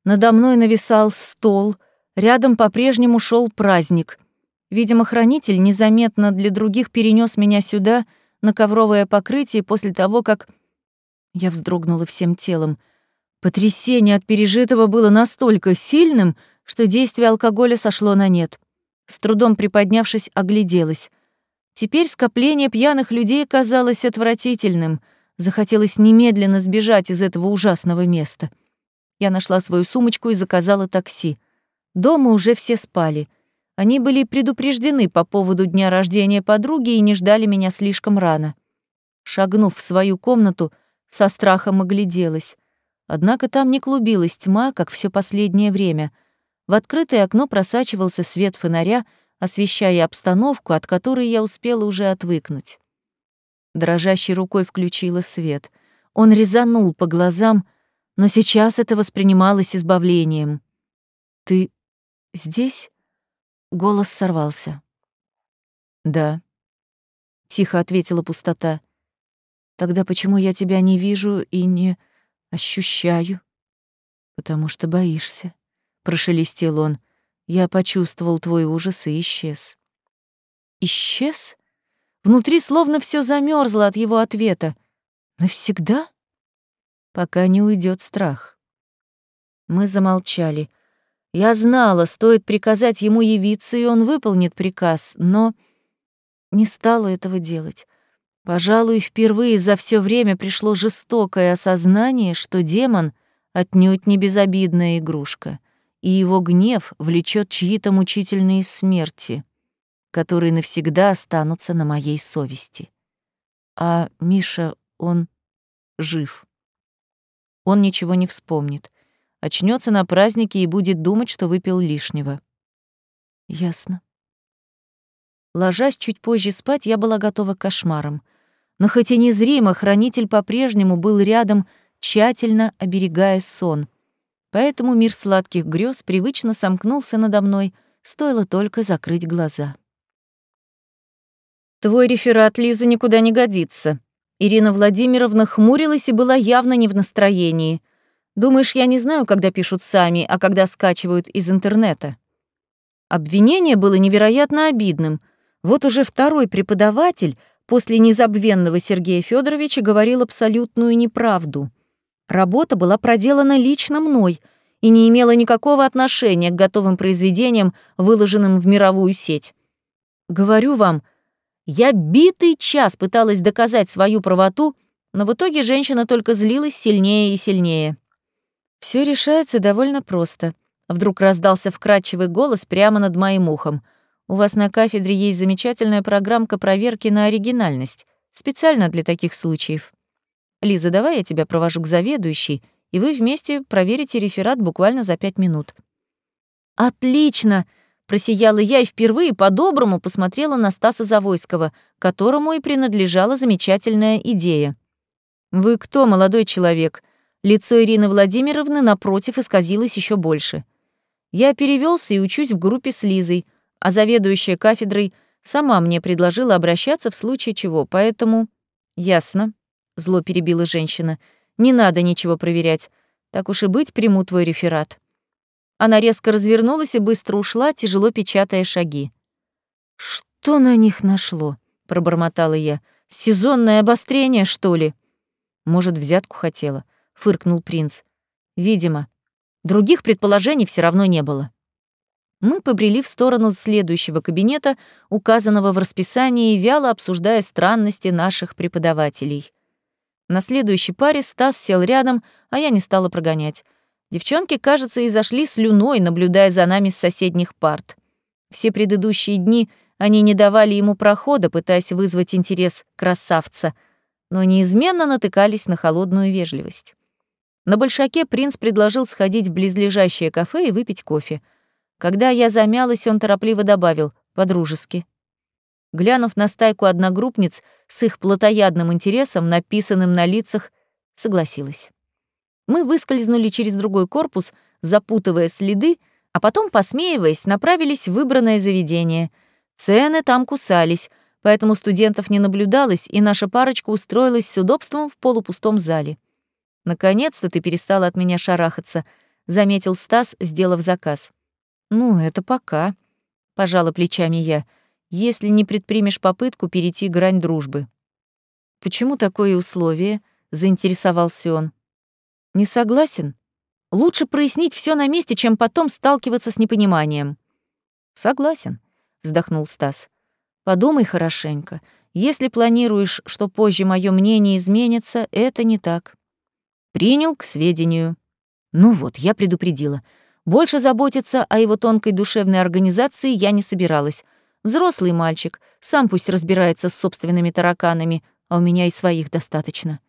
Надо мной нависал стол — Рядом по-прежнему шел праздник. Видимо, хранитель незаметно для других перенес меня сюда, на ковровое покрытие, после того, как... Я вздрогнула всем телом. Потрясение от пережитого было настолько сильным, что действие алкоголя сошло на нет. С трудом приподнявшись, огляделась. Теперь скопление пьяных людей казалось отвратительным. Захотелось немедленно сбежать из этого ужасного места. Я нашла свою сумочку и заказала такси. Дома уже все спали. Они были предупреждены по поводу дня рождения подруги и не ждали меня слишком рано. Шагнув в свою комнату, со страхом огляделась. Однако там не клубилась тьма, как все последнее время. В открытое окно просачивался свет фонаря, освещая обстановку, от которой я успела уже отвыкнуть. Дрожащей рукой включила свет. Он резанул по глазам, но сейчас это воспринималось избавлением. «Ты Здесь голос сорвался. Да, тихо ответила пустота. Тогда почему я тебя не вижу и не ощущаю? Потому что боишься, прошелестел он. Я почувствовал твой ужас и исчез. Исчез? Внутри словно все замерзло от его ответа. Навсегда? Пока не уйдет страх. Мы замолчали. Я знала, стоит приказать ему явиться, и он выполнит приказ, но не стала этого делать. Пожалуй, впервые за все время пришло жестокое осознание, что демон отнюдь не безобидная игрушка, и его гнев влечет чьи-то мучительные смерти, которые навсегда останутся на моей совести. А Миша, он жив. Он ничего не вспомнит очнется на празднике и будет думать, что выпил лишнего. Ясно. Ложась чуть позже спать, я была готова к кошмарам. Но хоть и незримо, хранитель по-прежнему был рядом, тщательно оберегая сон. Поэтому мир сладких грез привычно сомкнулся надо мной, стоило только закрыть глаза. «Твой реферат, Лиза, никуда не годится». Ирина Владимировна хмурилась и была явно не в настроении — Думаешь, я не знаю, когда пишут сами, а когда скачивают из интернета? Обвинение было невероятно обидным. Вот уже второй преподаватель после незабвенного Сергея Федоровича говорил абсолютную неправду. Работа была проделана лично мной и не имела никакого отношения к готовым произведениям, выложенным в мировую сеть. Говорю вам, я битый час пыталась доказать свою правоту, но в итоге женщина только злилась сильнее и сильнее. Все решается довольно просто. Вдруг раздался вкрадчивый голос прямо над моим ухом. У вас на кафедре есть замечательная программка проверки на оригинальность, специально для таких случаев. Лиза, давай я тебя провожу к заведующей, и вы вместе проверите реферат буквально за пять минут. «Отлично!» — просияла я и впервые по-доброму посмотрела на Стаса Завойского, которому и принадлежала замечательная идея. «Вы кто, молодой человек?» Лицо Ирины Владимировны напротив исказилось еще больше. Я перевелся и учусь в группе с Лизой, а заведующая кафедрой сама мне предложила обращаться в случае чего, поэтому... Ясно, зло перебила женщина. Не надо ничего проверять. Так уж и быть, приму твой реферат. Она резко развернулась и быстро ушла, тяжело печатая шаги. Что на них нашло? пробормотала я. Сезонное обострение, что ли? Может, взятку хотела, фыркнул принц. Видимо. Других предположений все равно не было. Мы побрели в сторону следующего кабинета, указанного в расписании, вяло обсуждая странности наших преподавателей. На следующей паре Стас сел рядом, а я не стала прогонять. Девчонки, кажется, и зашли слюной, наблюдая за нами с соседних парт. Все предыдущие дни они не давали ему прохода, пытаясь вызвать интерес красавца, но неизменно натыкались на холодную вежливость. На большаке принц предложил сходить в близлежащее кафе и выпить кофе. Когда я замялась, он торопливо добавил «по-дружески». Глянув на стайку одногруппниц с их плотоядным интересом, написанным на лицах, согласилась. Мы выскользнули через другой корпус, запутывая следы, а потом, посмеиваясь, направились в выбранное заведение. Цены там кусались, поэтому студентов не наблюдалось, и наша парочка устроилась с удобством в полупустом зале. «Наконец-то ты перестала от меня шарахаться», — заметил Стас, сделав заказ. «Ну, это пока», — пожала плечами я, «если не предпримешь попытку перейти грань дружбы». «Почему такое условие?» — заинтересовался он. «Не согласен? Лучше прояснить все на месте, чем потом сталкиваться с непониманием». «Согласен», — вздохнул Стас. «Подумай хорошенько. Если планируешь, что позже мое мнение изменится, это не так». Принял к сведению. Ну вот, я предупредила. Больше заботиться о его тонкой душевной организации я не собиралась. Взрослый мальчик, сам пусть разбирается с собственными тараканами, а у меня и своих достаточно.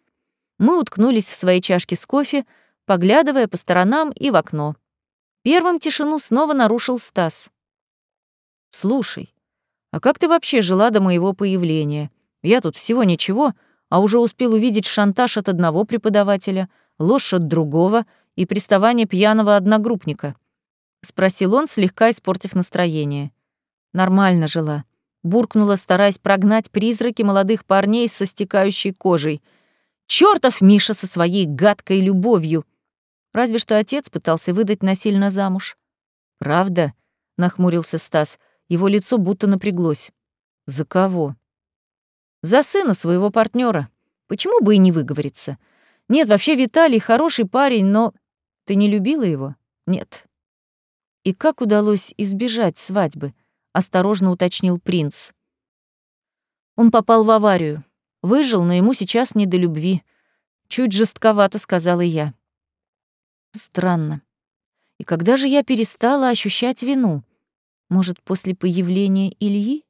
Мы уткнулись в свои чашки с кофе, поглядывая по сторонам и в окно. Первым тишину снова нарушил Стас. «Слушай, а как ты вообще жила до моего появления? Я тут всего ничего, а уже успел увидеть шантаж от одного преподавателя, ложь от другого и приставание пьяного одногруппника. Спросил он, слегка испортив настроение. Нормально жила. Буркнула, стараясь прогнать призраки молодых парней со стекающей кожей. Чёртов Миша со своей гадкой любовью! Разве что отец пытался выдать насильно замуж. «Правда?» — нахмурился Стас. Его лицо будто напряглось. «За кого?» За сына своего партнера. Почему бы и не выговориться? Нет, вообще Виталий хороший парень, но... Ты не любила его? Нет. И как удалось избежать свадьбы? Осторожно уточнил принц. Он попал в аварию. Выжил, но ему сейчас не до любви. Чуть жестковато сказала я. Странно. И когда же я перестала ощущать вину? Может, после появления Ильи?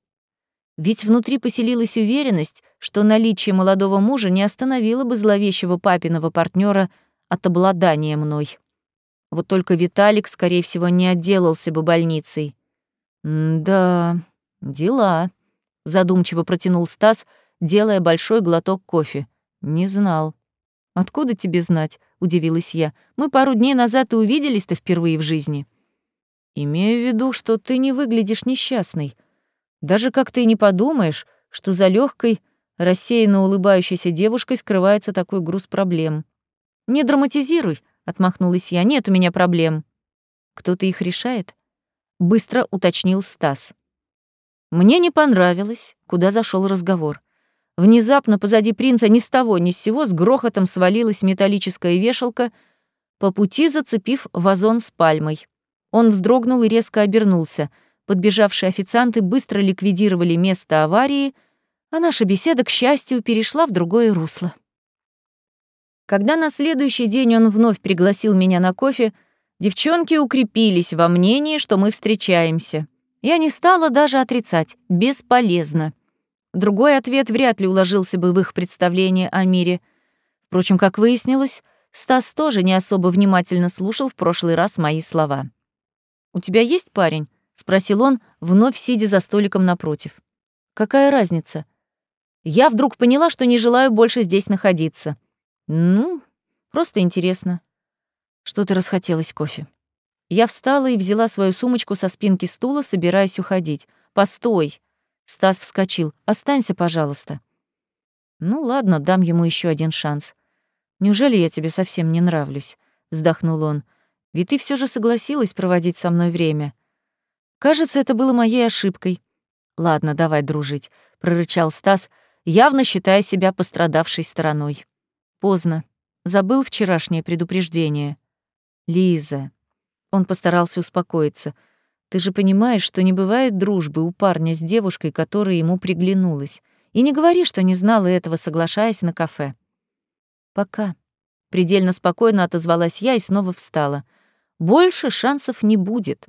Ведь внутри поселилась уверенность, что наличие молодого мужа не остановило бы зловещего папиного партнера от обладания мной. Вот только Виталик, скорее всего, не отделался бы больницей. «Да, дела», — задумчиво протянул Стас, делая большой глоток кофе. «Не знал». «Откуда тебе знать?» — удивилась я. «Мы пару дней назад и увиделись-то впервые в жизни». «Имею в виду, что ты не выглядишь несчастной», даже как ты и не подумаешь, что за легкой, рассеянно улыбающейся девушкой скрывается такой груз проблем. «Не драматизируй», — отмахнулась я, — «нет у меня проблем». «Кто-то их решает?» — быстро уточнил Стас. Мне не понравилось, куда зашел разговор. Внезапно позади принца ни с того ни с сего с грохотом свалилась металлическая вешалка, по пути зацепив вазон с пальмой. Он вздрогнул и резко обернулся — Подбежавшие официанты быстро ликвидировали место аварии, а наша беседа, к счастью, перешла в другое русло. Когда на следующий день он вновь пригласил меня на кофе, девчонки укрепились во мнении, что мы встречаемся. Я не стала даже отрицать, бесполезно. Другой ответ вряд ли уложился бы в их представление о мире. Впрочем, как выяснилось, Стас тоже не особо внимательно слушал в прошлый раз мои слова. «У тебя есть парень?» — спросил он, вновь сидя за столиком напротив. «Какая разница?» Я вдруг поняла, что не желаю больше здесь находиться. «Ну, просто интересно». Что-то расхотелось кофе. Я встала и взяла свою сумочку со спинки стула, собираясь уходить. «Постой!» Стас вскочил. «Останься, пожалуйста». «Ну ладно, дам ему еще один шанс. Неужели я тебе совсем не нравлюсь?» Вздохнул он. «Ведь ты все же согласилась проводить со мной время. Кажется, это было моей ошибкой». «Ладно, давай дружить», — прорычал Стас, явно считая себя пострадавшей стороной. «Поздно. Забыл вчерашнее предупреждение». «Лиза», он постарался успокоиться. «Ты же понимаешь, что не бывает дружбы у парня с девушкой, которая ему приглянулась. И не говори, что не знала этого, соглашаясь на кафе». «Пока». Предельно спокойно отозвалась я и снова встала. «Больше шансов не будет».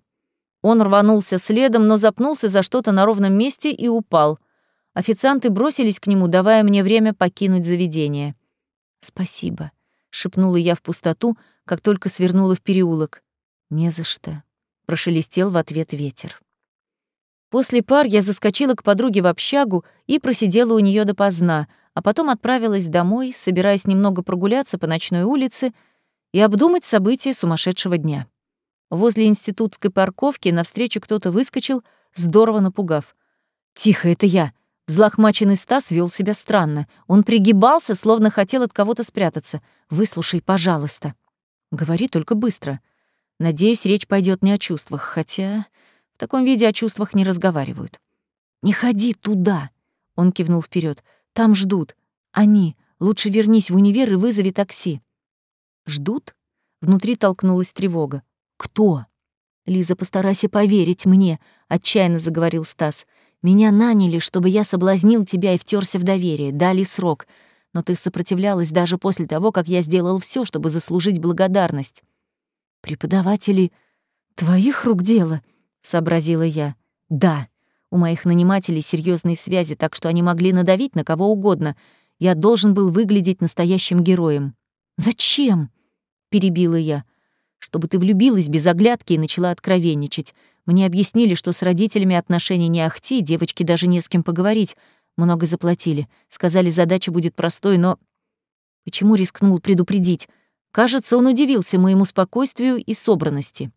Он рванулся следом, но запнулся за что-то на ровном месте и упал. Официанты бросились к нему, давая мне время покинуть заведение. «Спасибо», — шепнула я в пустоту, как только свернула в переулок. «Не за что», — прошелестел в ответ ветер. После пар я заскочила к подруге в общагу и просидела у нее допоздна, а потом отправилась домой, собираясь немного прогуляться по ночной улице и обдумать события сумасшедшего дня. Возле институтской парковки навстречу кто-то выскочил, здорово напугав. «Тихо, это я!» Взлохмаченный Стас вел себя странно. Он пригибался, словно хотел от кого-то спрятаться. «Выслушай, пожалуйста». «Говори только быстро», Надеюсь, речь пойдет не о чувствах, хотя в таком виде о чувствах не разговаривают. «Не ходи туда!» — он кивнул вперед. «Там ждут. Они. Лучше вернись в универ и вызови такси». «Ждут?» — внутри толкнулась тревога. «Кто?» «Лиза, постарайся поверить мне», — отчаянно заговорил Стас. «Меня наняли, чтобы я соблазнил тебя и втерся в доверие, дали срок. Но ты сопротивлялась даже после того, как я сделал все, чтобы заслужить благодарность. «Преподаватели твоих рук дело?» — сообразила я. «Да, у моих нанимателей серьезные связи, так что они могли надавить на кого угодно. Я должен был выглядеть настоящим героем». «Зачем?» — перебила я. «Чтобы ты влюбилась без оглядки и начала откровенничать. Мне объяснили, что с родителями отношения не ахти, девочки даже не с кем поговорить. Много заплатили. Сказали, задача будет простой, но... Почему рискнул предупредить? Кажется, он удивился моему спокойствию и собранности.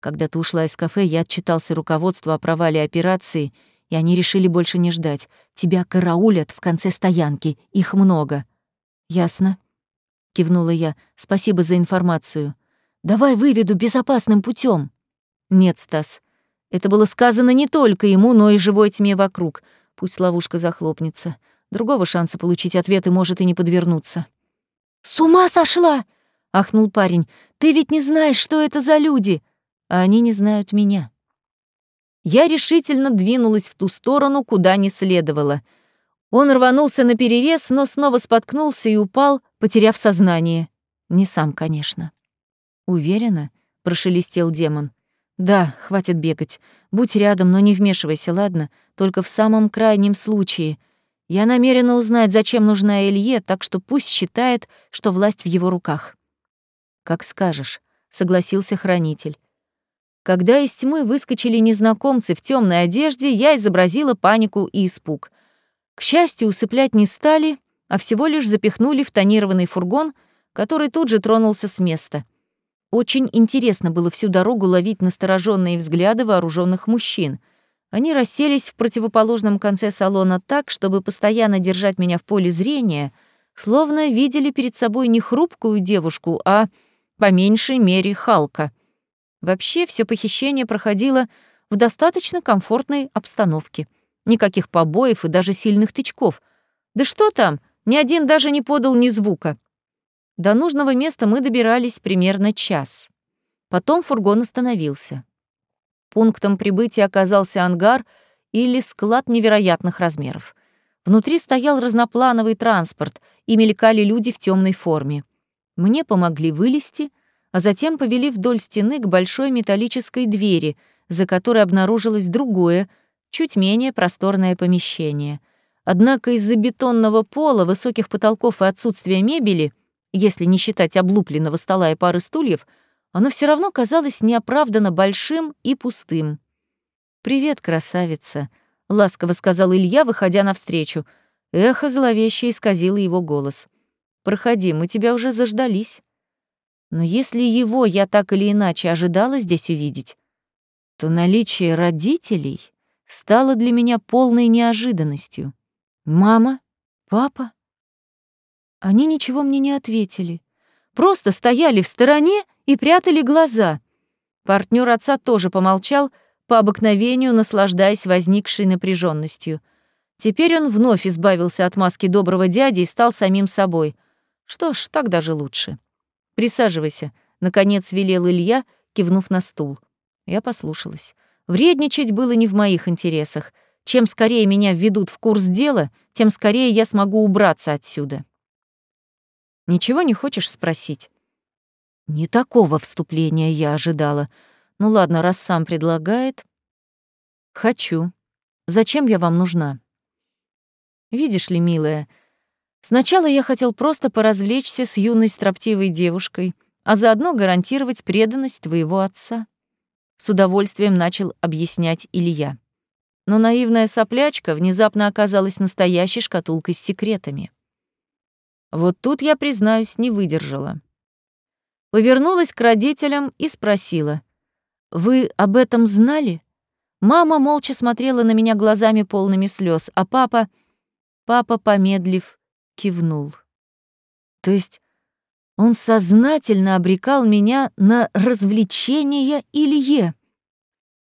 Когда ты ушла из кафе, я отчитался руководству о провале операции, и они решили больше не ждать. Тебя караулят в конце стоянки, их много. Ясно? кивнула я. Спасибо за информацию. Давай выведу безопасным путем. Нет, Стас. Это было сказано не только ему, но и живой тьме вокруг. Пусть ловушка захлопнется. Другого шанса получить ответы может и не подвернуться. «С ума сошла!» — ахнул парень. «Ты ведь не знаешь, что это за люди!» А они не знают меня. Я решительно двинулась в ту сторону, куда не следовало. Он рванулся на перерез, но снова споткнулся и упал, потеряв сознание. Не сам, конечно. «Уверена?» — прошелестел демон. «Да, хватит бегать. Будь рядом, но не вмешивайся, ладно? Только в самом крайнем случае. Я намерена узнать, зачем нужна Илье, так что пусть считает, что власть в его руках. «Как скажешь», — согласился хранитель. Когда из тьмы выскочили незнакомцы в темной одежде, я изобразила панику и испуг. К счастью, усыплять не стали, а всего лишь запихнули в тонированный фургон, который тут же тронулся с места. Очень интересно было всю дорогу ловить настороженные взгляды вооруженных мужчин — они расселись в противоположном конце салона так, чтобы постоянно держать меня в поле зрения, словно видели перед собой не хрупкую девушку, а, по меньшей мере, Халка. Вообще, все похищение проходило в достаточно комфортной обстановке. Никаких побоев и даже сильных тычков. Да что там, ни один даже не подал ни звука. До нужного места мы добирались примерно час. Потом фургон остановился. Пунктом прибытия оказался ангар или склад невероятных размеров. Внутри стоял разноплановый транспорт, и мелькали люди в темной форме. Мне помогли вылезти, а затем повели вдоль стены к большой металлической двери, за которой обнаружилось другое, чуть менее просторное помещение. Однако из-за бетонного пола, высоких потолков и отсутствия мебели, если не считать облупленного стола и пары стульев, оно все равно казалось неоправданно большим и пустым. «Привет, красавица», — ласково сказал Илья, выходя навстречу. Эхо зловеще исказило его голос. «Проходи, мы тебя уже заждались». Но если его я так или иначе ожидала здесь увидеть, то наличие родителей стало для меня полной неожиданностью. Мама? Папа? Они ничего мне не ответили. Просто стояли в стороне и прятали глаза. Партнер отца тоже помолчал, по обыкновению наслаждаясь возникшей напряженностью. Теперь он вновь избавился от маски доброго дяди и стал самим собой. Что ж, так даже лучше. «Присаживайся», — наконец велел Илья, кивнув на стул. Я послушалась. Вредничать было не в моих интересах. Чем скорее меня введут в курс дела, тем скорее я смогу убраться отсюда. «Ничего не хочешь спросить?» Не такого вступления я ожидала. Ну ладно, раз сам предлагает. Хочу. Зачем я вам нужна? Видишь ли, милая, сначала я хотел просто поразвлечься с юной строптивой девушкой, а заодно гарантировать преданность твоего отца. С удовольствием начал объяснять Илья. Но наивная соплячка внезапно оказалась настоящей шкатулкой с секретами. Вот тут я, признаюсь, не выдержала. Повернулась к родителям и спросила. «Вы об этом знали?» Мама молча смотрела на меня глазами полными слез, а папа... Папа, помедлив, кивнул. То есть он сознательно обрекал меня на развлечение Илье.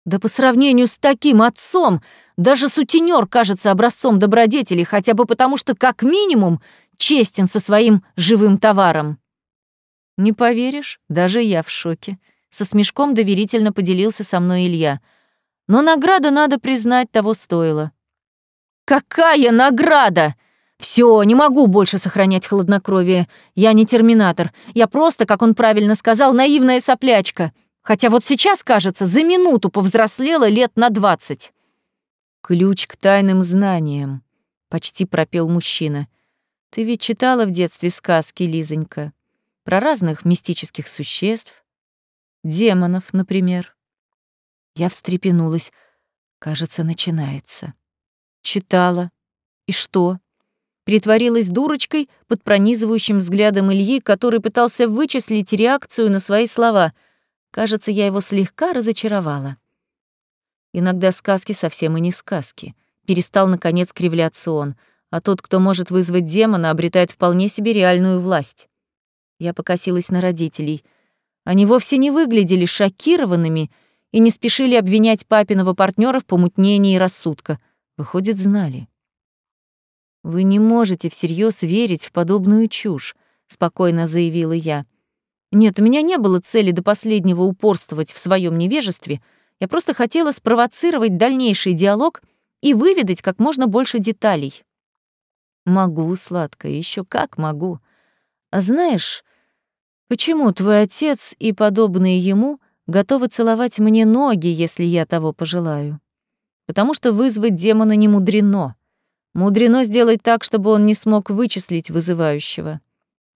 Да по сравнению с таким отцом, даже сутенер кажется образцом добродетели, хотя бы потому, что как минимум честен со своим живым товаром. Не поверишь, даже я в шоке. Со смешком доверительно поделился со мной Илья. Но награда, надо признать, того стоила. «Какая награда?» Все, не могу больше сохранять хладнокровие. Я не терминатор. Я просто, как он правильно сказал, наивная соплячка. Хотя вот сейчас, кажется, за минуту повзрослела лет на двадцать. «Ключ к тайным знаниям», — почти пропел мужчина. «Ты ведь читала в детстве сказки, Лизонька?» про разных мистических существ, демонов, например. Я встрепенулась. Кажется, начинается. Читала. И что? Притворилась дурочкой под пронизывающим взглядом Ильи, который пытался вычислить реакцию на свои слова. Кажется, я его слегка разочаровала. Иногда сказки совсем и не сказки. Перестал, наконец, кривляться он, а тот, кто может вызвать демона, обретает вполне себе реальную власть. Я покосилась на родителей. Они вовсе не выглядели шокированными и не спешили обвинять папиного партнера в помутнении рассудка. Выходит, знали. «Вы не можете всерьез верить в подобную чушь», — спокойно заявила я. «Нет, у меня не было цели до последнего упорствовать в своем невежестве. Я просто хотела спровоцировать дальнейший диалог и выведать как можно больше деталей». «Могу, сладкая, еще как могу. А знаешь, Почему твой отец и подобные ему готовы целовать мне ноги, если я того пожелаю? Потому что вызвать демона не мудрено. Мудрено сделать так, чтобы он не смог вычислить вызывающего.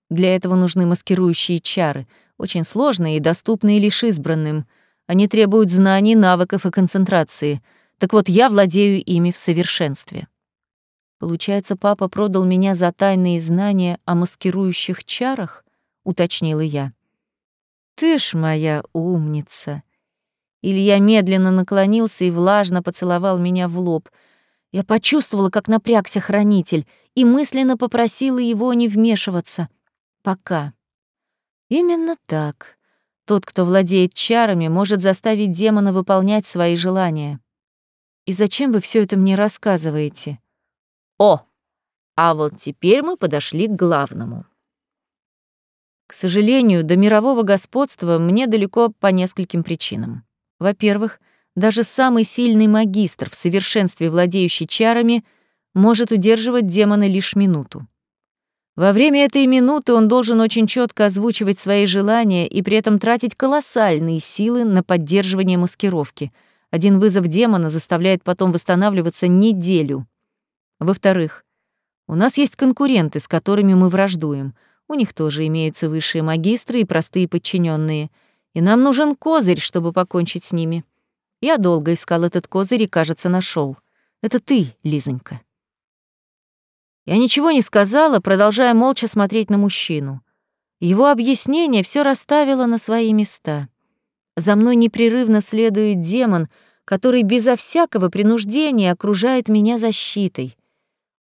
Для этого нужны маскирующие чары, очень сложные и доступные лишь избранным. Они требуют знаний, навыков и концентрации. Так вот, я владею ими в совершенстве. Получается, папа продал меня за тайные знания о маскирующих чарах? уточнила я. Ты ж моя умница. Илья медленно наклонился и влажно поцеловал меня в лоб. Я почувствовала, как напрягся хранитель, и мысленно попросила его не вмешиваться. Пока. Именно так. Тот, кто владеет чарами, может заставить демона выполнять свои желания. И зачем вы все это мне рассказываете? О, а вот теперь мы подошли к главному. К сожалению, до мирового господства мне далеко по нескольким причинам. Во-первых, даже самый сильный магистр, в совершенстве владеющий чарами, может удерживать демона лишь минуту. Во время этой минуты он должен очень четко озвучивать свои желания и при этом тратить колоссальные силы на поддерживание маскировки. Один вызов демона заставляет потом восстанавливаться неделю. Во-вторых, у нас есть конкуренты, с которыми мы враждуем — у них тоже имеются высшие магистры и простые подчиненные. И нам нужен козырь, чтобы покончить с ними. Я долго искал этот козырь и, кажется, нашел. Это ты, Лизонька. Я ничего не сказала, продолжая молча смотреть на мужчину. Его объяснение все расставило на свои места. За мной непрерывно следует демон, который безо всякого принуждения окружает меня защитой.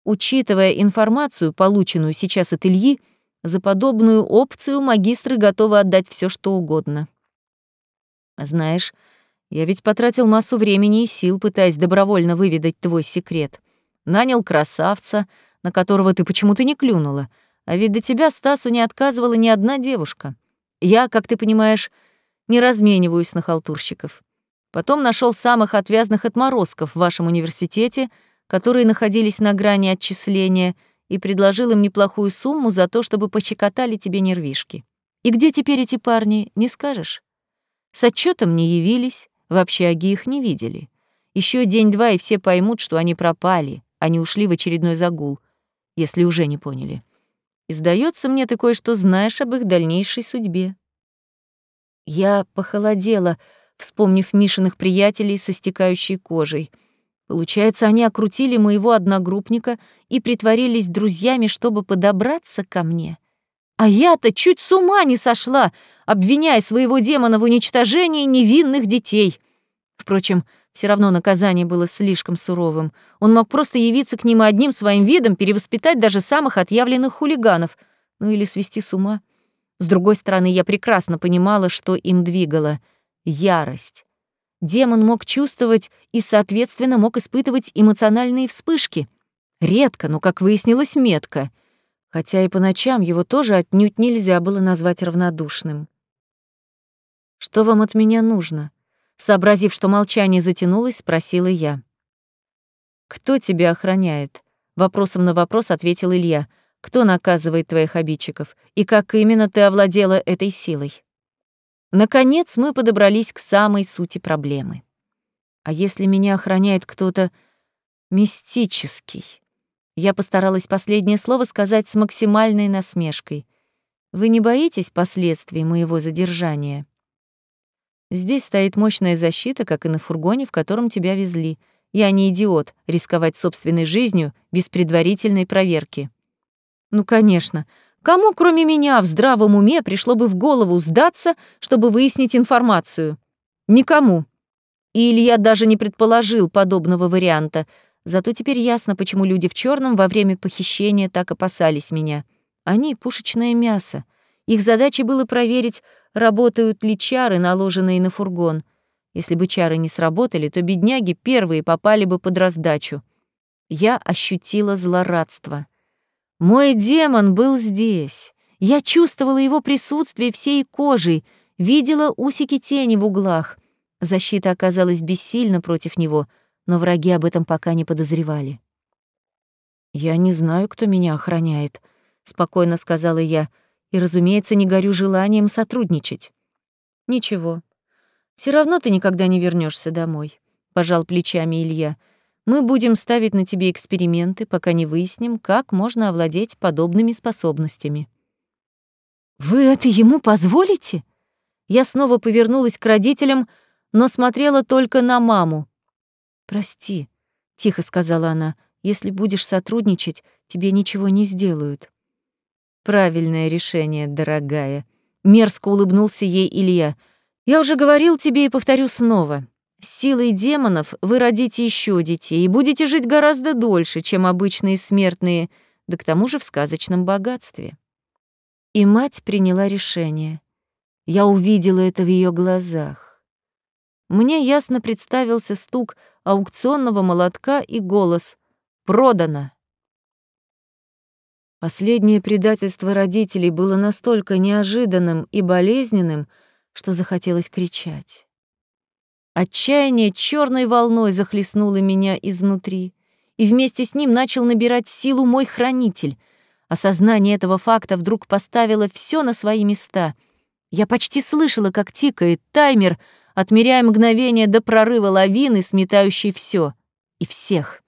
Учитывая информацию, полученную сейчас от Ильи, за подобную опцию магистры готовы отдать все, что угодно. Знаешь, я ведь потратил массу времени и сил, пытаясь добровольно выведать твой секрет. Нанял красавца, на которого ты почему-то не клюнула. А ведь до тебя Стасу не отказывала ни одна девушка. Я, как ты понимаешь, не размениваюсь на халтурщиков. Потом нашел самых отвязных отморозков в вашем университете — которые находились на грани отчисления, и предложил им неплохую сумму за то, чтобы пощекотали тебе нервишки. И где теперь эти парни, не скажешь? С отчетом не явились, в общаге их не видели. Еще день-два, и все поймут, что они пропали, они ушли в очередной загул, если уже не поняли. И сдается мне, ты кое-что знаешь об их дальнейшей судьбе. Я похолодела, вспомнив Мишиных приятелей со стекающей кожей — Получается, они окрутили моего одногруппника и притворились друзьями, чтобы подобраться ко мне. А я-то чуть с ума не сошла, обвиняя своего демона в уничтожении невинных детей. Впрочем, все равно наказание было слишком суровым. Он мог просто явиться к ним одним своим видом перевоспитать даже самых отъявленных хулиганов, ну или свести с ума. С другой стороны, я прекрасно понимала, что им двигало — ярость демон мог чувствовать и, соответственно, мог испытывать эмоциональные вспышки. Редко, но, как выяснилось, метко. Хотя и по ночам его тоже отнюдь нельзя было назвать равнодушным. «Что вам от меня нужно?» Сообразив, что молчание затянулось, спросила я. «Кто тебя охраняет?» Вопросом на вопрос ответил Илья. «Кто наказывает твоих обидчиков? И как именно ты овладела этой силой?» Наконец мы подобрались к самой сути проблемы. А если меня охраняет кто-то мистический? Я постаралась последнее слово сказать с максимальной насмешкой. Вы не боитесь последствий моего задержания? Здесь стоит мощная защита, как и на фургоне, в котором тебя везли. Я не идиот рисковать собственной жизнью без предварительной проверки. Ну, конечно, Кому, кроме меня, в здравом уме пришло бы в голову сдаться, чтобы выяснить информацию? Никому. И Илья даже не предположил подобного варианта. Зато теперь ясно, почему люди в черном во время похищения так опасались меня. Они — пушечное мясо. Их задачей было проверить, работают ли чары, наложенные на фургон. Если бы чары не сработали, то бедняги первые попали бы под раздачу. Я ощутила злорадство. Мой демон был здесь. Я чувствовала его присутствие всей кожей, видела усики тени в углах. Защита оказалась бессильна против него, но враги об этом пока не подозревали. «Я не знаю, кто меня охраняет», — спокойно сказала я, и, разумеется, не горю желанием сотрудничать. «Ничего. Все равно ты никогда не вернешься домой», — пожал плечами Илья. Мы будем ставить на тебе эксперименты, пока не выясним, как можно овладеть подобными способностями». «Вы это ему позволите?» Я снова повернулась к родителям, но смотрела только на маму. «Прости», — тихо сказала она, — «если будешь сотрудничать, тебе ничего не сделают». «Правильное решение, дорогая», — мерзко улыбнулся ей Илья. «Я уже говорил тебе и повторю снова. С силой демонов вы родите еще детей и будете жить гораздо дольше, чем обычные смертные, да к тому же в сказочном богатстве. И мать приняла решение. Я увидела это в ее глазах. Мне ясно представился стук аукционного молотка и голос «Продано!». Последнее предательство родителей было настолько неожиданным и болезненным, что захотелось кричать. Отчаяние черной волной захлестнуло меня изнутри, и вместе с ним начал набирать силу мой хранитель. Осознание этого факта вдруг поставило все на свои места. Я почти слышала, как тикает таймер, отмеряя мгновение до прорыва лавины, сметающей все и всех.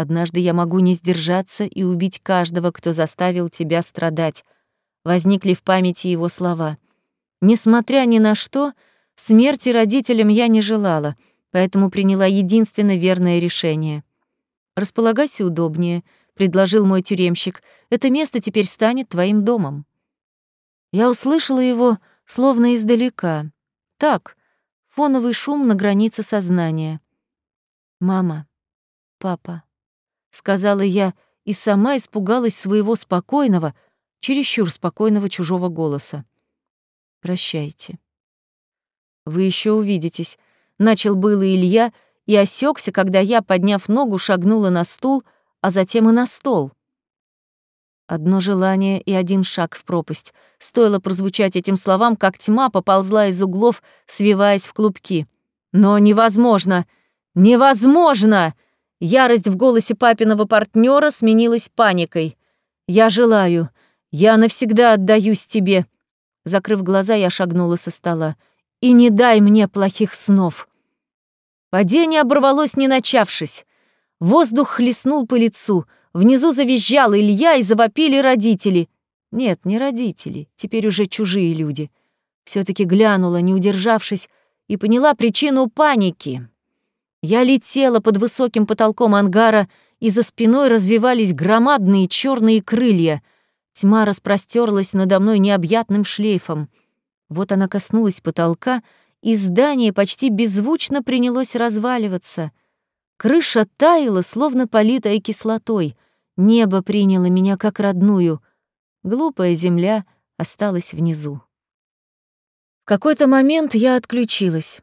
Однажды я могу не сдержаться и убить каждого, кто заставил тебя страдать. Возникли в памяти его слова — Несмотря ни на что, смерти родителям я не желала, поэтому приняла единственно верное решение. «Располагайся удобнее», — предложил мой тюремщик. «Это место теперь станет твоим домом». Я услышала его словно издалека. Так, фоновый шум на границе сознания. «Мама, папа», — сказала я, и сама испугалась своего спокойного, чересчур спокойного чужого голоса. «Прощайте». «Вы еще увидитесь», — начал было Илья и осекся, когда я, подняв ногу, шагнула на стул, а затем и на стол. Одно желание и один шаг в пропасть. Стоило прозвучать этим словам, как тьма поползла из углов, свиваясь в клубки. «Но невозможно! Невозможно!» Ярость в голосе папиного партнера сменилась паникой. «Я желаю. Я навсегда отдаюсь тебе». Закрыв глаза, я шагнула со стола. «И не дай мне плохих снов». Падение оборвалось, не начавшись. Воздух хлестнул по лицу — Внизу завизжал Илья и завопили родители. Нет, не родители, теперь уже чужие люди. все таки глянула, не удержавшись, и поняла причину паники. Я летела под высоким потолком ангара, и за спиной развивались громадные черные крылья. Тьма распростерлась надо мной необъятным шлейфом. Вот она коснулась потолка, и здание почти беззвучно принялось разваливаться. Крыша таяла, словно политая кислотой. Небо приняло меня как родную. Глупая земля осталась внизу. В какой-то момент я отключилась.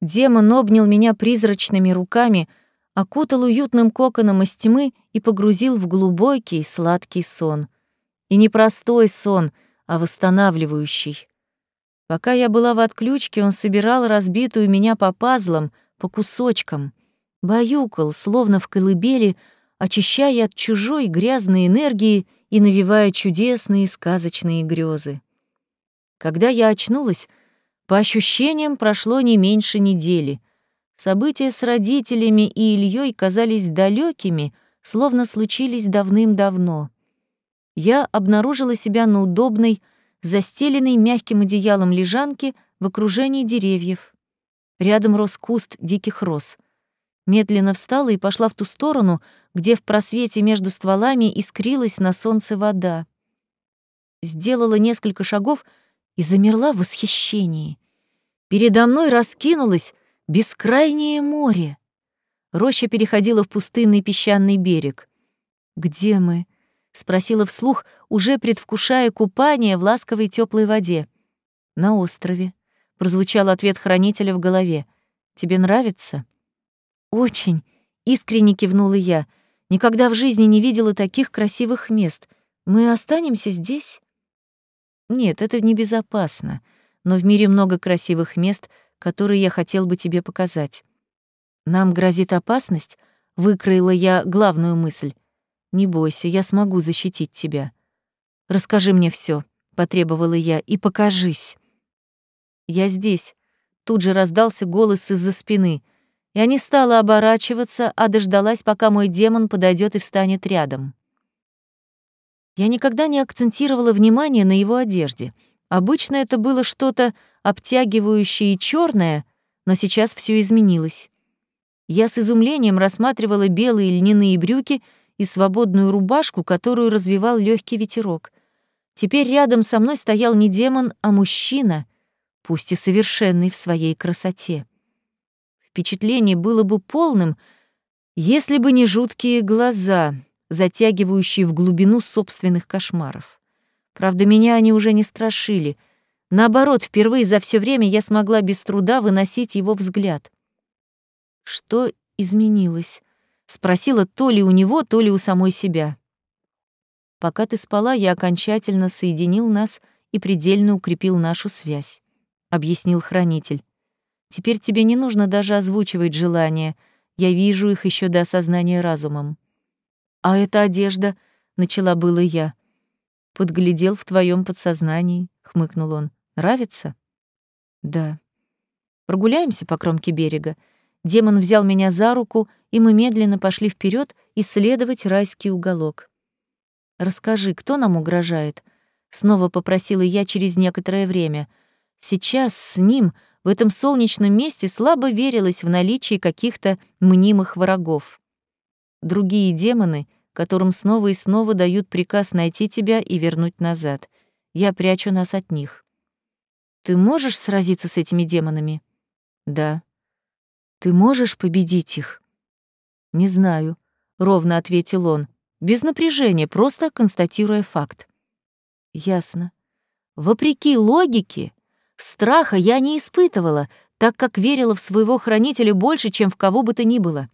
Демон обнял меня призрачными руками, окутал уютным коконом из тьмы и погрузил в глубокий сладкий сон. И не простой сон, а восстанавливающий. Пока я была в отключке, он собирал разбитую меня по пазлам, по кусочкам, баюкал, словно в колыбели, очищая от чужой грязной энергии и навевая чудесные сказочные грезы. Когда я очнулась, по ощущениям прошло не меньше недели. События с родителями и Ильей казались далекими, словно случились давным-давно. Я обнаружила себя на удобной, застеленной мягким одеялом лежанке в окружении деревьев. Рядом рос куст диких роз — медленно встала и пошла в ту сторону, где в просвете между стволами искрилась на солнце вода. Сделала несколько шагов и замерла в восхищении. Передо мной раскинулось бескрайнее море. Роща переходила в пустынный песчаный берег. «Где мы?» — спросила вслух, уже предвкушая купание в ласковой теплой воде. «На острове», — прозвучал ответ хранителя в голове. «Тебе нравится?» «Очень», — искренне кивнула я. «Никогда в жизни не видела таких красивых мест. Мы останемся здесь?» «Нет, это небезопасно, но в мире много красивых мест, которые я хотел бы тебе показать. Нам грозит опасность?» — выкроила я главную мысль. «Не бойся, я смогу защитить тебя. Расскажи мне все, потребовала я, — «и покажись». «Я здесь», — тут же раздался голос из-за спины — я не стала оборачиваться, а дождалась, пока мой демон подойдет и встанет рядом. Я никогда не акцентировала внимание на его одежде. Обычно это было что-то обтягивающее и черное, но сейчас все изменилось. Я с изумлением рассматривала белые льняные брюки и свободную рубашку, которую развивал легкий ветерок. Теперь рядом со мной стоял не демон, а мужчина, пусть и совершенный в своей красоте. Впечатление было бы полным, если бы не жуткие глаза, затягивающие в глубину собственных кошмаров. Правда, меня они уже не страшили. Наоборот, впервые за все время я смогла без труда выносить его взгляд. Что изменилось? Спросила то ли у него, то ли у самой себя. Пока ты спала, я окончательно соединил нас и предельно укрепил нашу связь, объяснил хранитель. Теперь тебе не нужно даже озвучивать желания. Я вижу их еще до осознания разумом. А эта одежда, начала было я. Подглядел в твоем подсознании, хмыкнул он. Нравится? Да. Прогуляемся по кромке берега. Демон взял меня за руку, и мы медленно пошли вперед исследовать райский уголок. Расскажи, кто нам угрожает? Снова попросила я через некоторое время — Сейчас с ним в этом солнечном месте слабо верилось в наличие каких-то мнимых врагов. Другие демоны, которым снова и снова дают приказ найти тебя и вернуть назад. Я прячу нас от них. Ты можешь сразиться с этими демонами? Да. Ты можешь победить их? Не знаю, ровно ответил он, без напряжения, просто констатируя факт. Ясно. Вопреки логике, страха я не испытывала, так как верила в своего хранителя больше, чем в кого бы то ни было.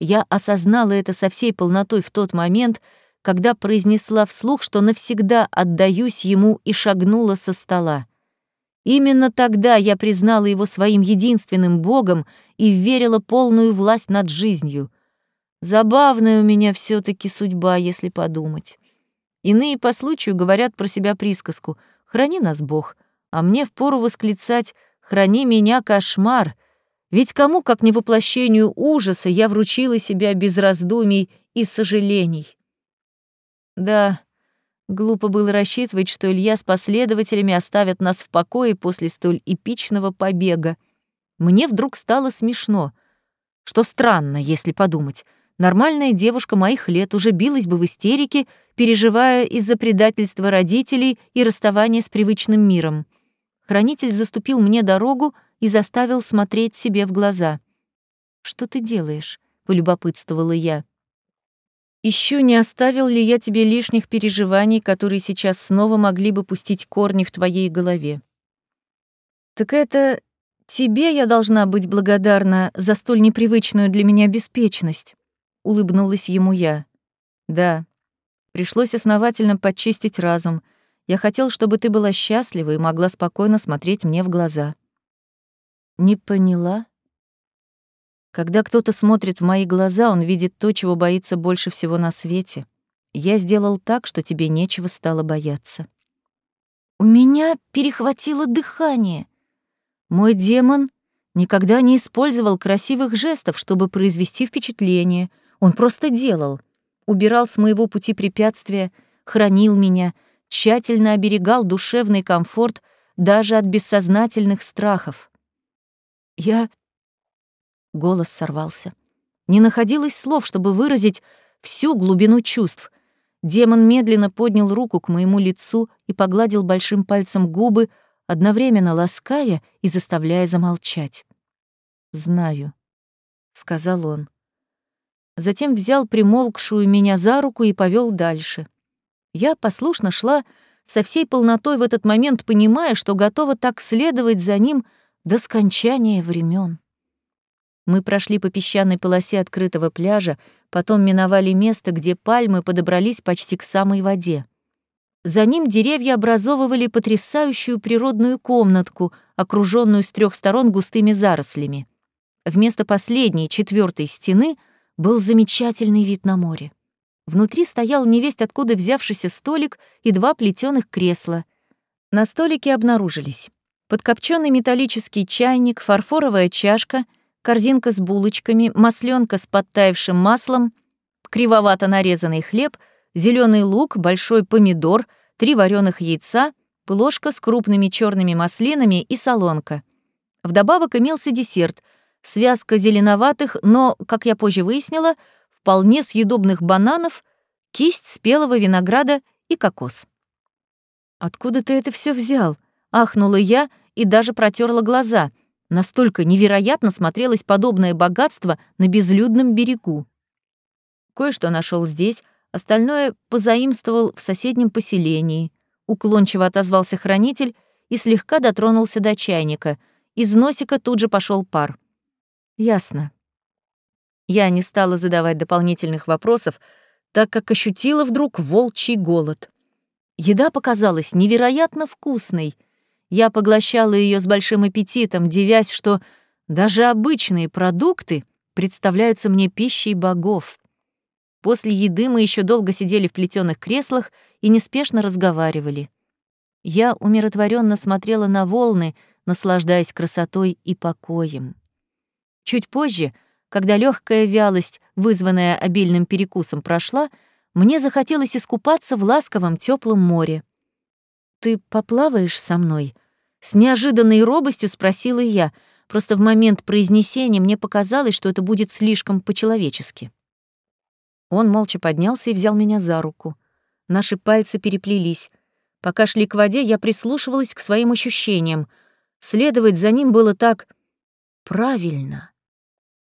Я осознала это со всей полнотой в тот момент, когда произнесла вслух, что навсегда отдаюсь ему и шагнула со стола. Именно тогда я признала его своим единственным богом и верила полную власть над жизнью. Забавная у меня все таки судьба, если подумать. Иные по случаю говорят про себя присказку «Храни нас, Бог», а мне впору восклицать «Храни меня, кошмар», ведь кому, как не воплощению ужаса, я вручила себя без раздумий и сожалений. Да, Глупо было рассчитывать, что Илья с последователями оставят нас в покое после столь эпичного побега. Мне вдруг стало смешно. Что странно, если подумать. Нормальная девушка моих лет уже билась бы в истерике, переживая из-за предательства родителей и расставания с привычным миром. Хранитель заступил мне дорогу и заставил смотреть себе в глаза. «Что ты делаешь?» — полюбопытствовала я. Ищу, не оставил ли я тебе лишних переживаний, которые сейчас снова могли бы пустить корни в твоей голове. Так это тебе я должна быть благодарна за столь непривычную для меня беспечность, улыбнулась ему я. Да. Пришлось основательно подчистить разум. Я хотел, чтобы ты была счастлива и могла спокойно смотреть мне в глаза. Не поняла? Когда кто-то смотрит в мои глаза, он видит то, чего боится больше всего на свете. Я сделал так, что тебе нечего стало бояться. У меня перехватило дыхание. Мой демон никогда не использовал красивых жестов, чтобы произвести впечатление. Он просто делал. Убирал с моего пути препятствия, хранил меня, тщательно оберегал душевный комфорт даже от бессознательных страхов. Я Голос сорвался. Не находилось слов, чтобы выразить всю глубину чувств. Демон медленно поднял руку к моему лицу и погладил большим пальцем губы, одновременно лаская и заставляя замолчать. «Знаю», — сказал он. Затем взял примолкшую меня за руку и повел дальше. Я послушно шла со всей полнотой в этот момент, понимая, что готова так следовать за ним до скончания времен. Мы прошли по песчаной полосе открытого пляжа, потом миновали место, где пальмы подобрались почти к самой воде. За ним деревья образовывали потрясающую природную комнатку, окруженную с трех сторон густыми зарослями. Вместо последней, четвертой стены был замечательный вид на море. Внутри стоял невесть откуда взявшийся столик и два плетеных кресла. На столике обнаружились подкопченный металлический чайник, фарфоровая чашка — корзинка с булочками, масленка с подтаявшим маслом, кривовато нарезанный хлеб, зеленый лук, большой помидор, три вареных яйца, ложка с крупными черными маслинами и солонка. Вдобавок имелся десерт, связка зеленоватых, но, как я позже выяснила, вполне съедобных бананов, кисть спелого винограда и кокос. «Откуда ты это все взял?» — ахнула я и даже протерла глаза — Настолько невероятно смотрелось подобное богатство на безлюдном берегу. Кое-что нашел здесь, остальное позаимствовал в соседнем поселении. Уклончиво отозвался хранитель и слегка дотронулся до чайника. Из носика тут же пошел пар. Ясно. Я не стала задавать дополнительных вопросов, так как ощутила вдруг волчий голод. Еда показалась невероятно вкусной — я поглощала ее с большим аппетитом, девясь, что даже обычные продукты представляются мне пищей богов. После еды мы еще долго сидели в плетеных креслах и неспешно разговаривали. Я умиротворенно смотрела на волны, наслаждаясь красотой и покоем. Чуть позже, когда легкая вялость, вызванная обильным перекусом, прошла, мне захотелось искупаться в ласковом теплом море. «Ты поплаваешь со мной?» С неожиданной робостью спросила я. Просто в момент произнесения мне показалось, что это будет слишком по-человечески. Он молча поднялся и взял меня за руку. Наши пальцы переплелись. Пока шли к воде, я прислушивалась к своим ощущениям. Следовать за ним было так правильно.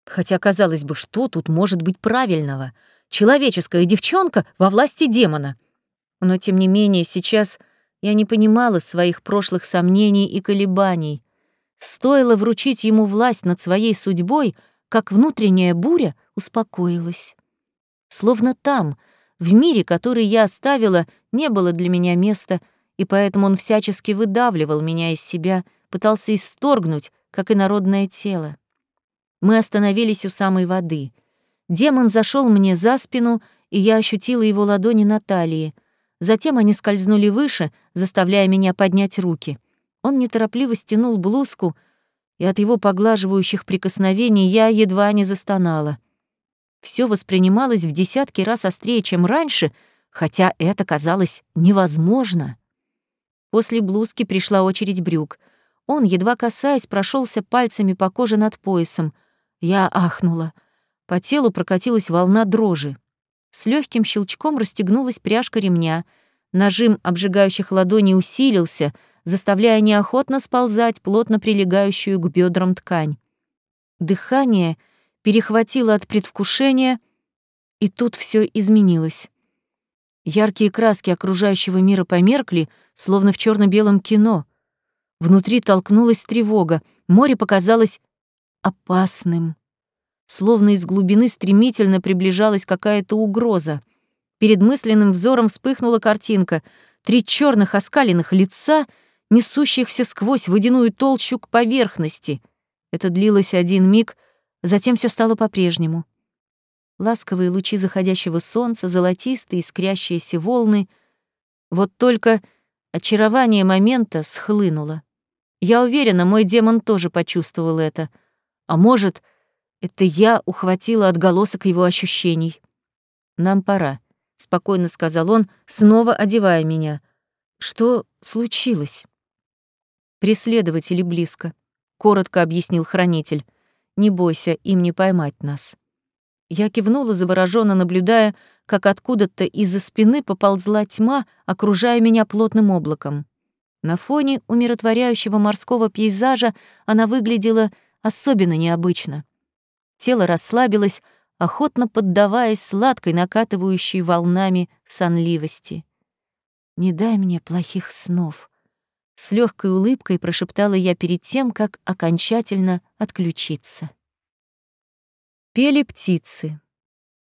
Хотя, казалось бы, что тут может быть правильного? Человеческая девчонка во власти демона. Но, тем не менее, сейчас я не понимала своих прошлых сомнений и колебаний. Стоило вручить ему власть над своей судьбой, как внутренняя буря успокоилась. Словно там, в мире, который я оставила, не было для меня места, и поэтому он всячески выдавливал меня из себя, пытался исторгнуть, как и народное тело. Мы остановились у самой воды. Демон зашел мне за спину, и я ощутила его ладони на талии. Затем они скользнули выше, заставляя меня поднять руки. Он неторопливо стянул блузку, и от его поглаживающих прикосновений я едва не застонала. Все воспринималось в десятки раз острее, чем раньше, хотя это казалось невозможно. После блузки пришла очередь брюк. Он, едва касаясь, прошелся пальцами по коже над поясом. Я ахнула. По телу прокатилась волна дрожи. С легким щелчком расстегнулась пряжка ремня. Нажим обжигающих ладоней усилился, заставляя неохотно сползать плотно прилегающую к бедрам ткань. Дыхание перехватило от предвкушения, и тут все изменилось. Яркие краски окружающего мира померкли, словно в черно белом кино. Внутри толкнулась тревога, море показалось опасным. Словно из глубины стремительно приближалась какая-то угроза. Перед мысленным взором вспыхнула картинка. Три черных оскаленных лица, несущихся сквозь водяную толщу к поверхности. Это длилось один миг, затем все стало по-прежнему. Ласковые лучи заходящего солнца, золотистые искрящиеся волны. Вот только очарование момента схлынуло. Я уверена, мой демон тоже почувствовал это — а может, это я ухватила отголосок его ощущений. «Нам пора», — спокойно сказал он, снова одевая меня. «Что случилось?» «Преследователи близко», — коротко объяснил хранитель. «Не бойся, им не поймать нас». Я кивнула, завороженно наблюдая, как откуда-то из-за спины поползла тьма, окружая меня плотным облаком. На фоне умиротворяющего морского пейзажа она выглядела особенно необычно. Тело расслабилось, охотно поддаваясь сладкой накатывающей волнами сонливости. «Не дай мне плохих снов», — с легкой улыбкой прошептала я перед тем, как окончательно отключиться. Пели птицы.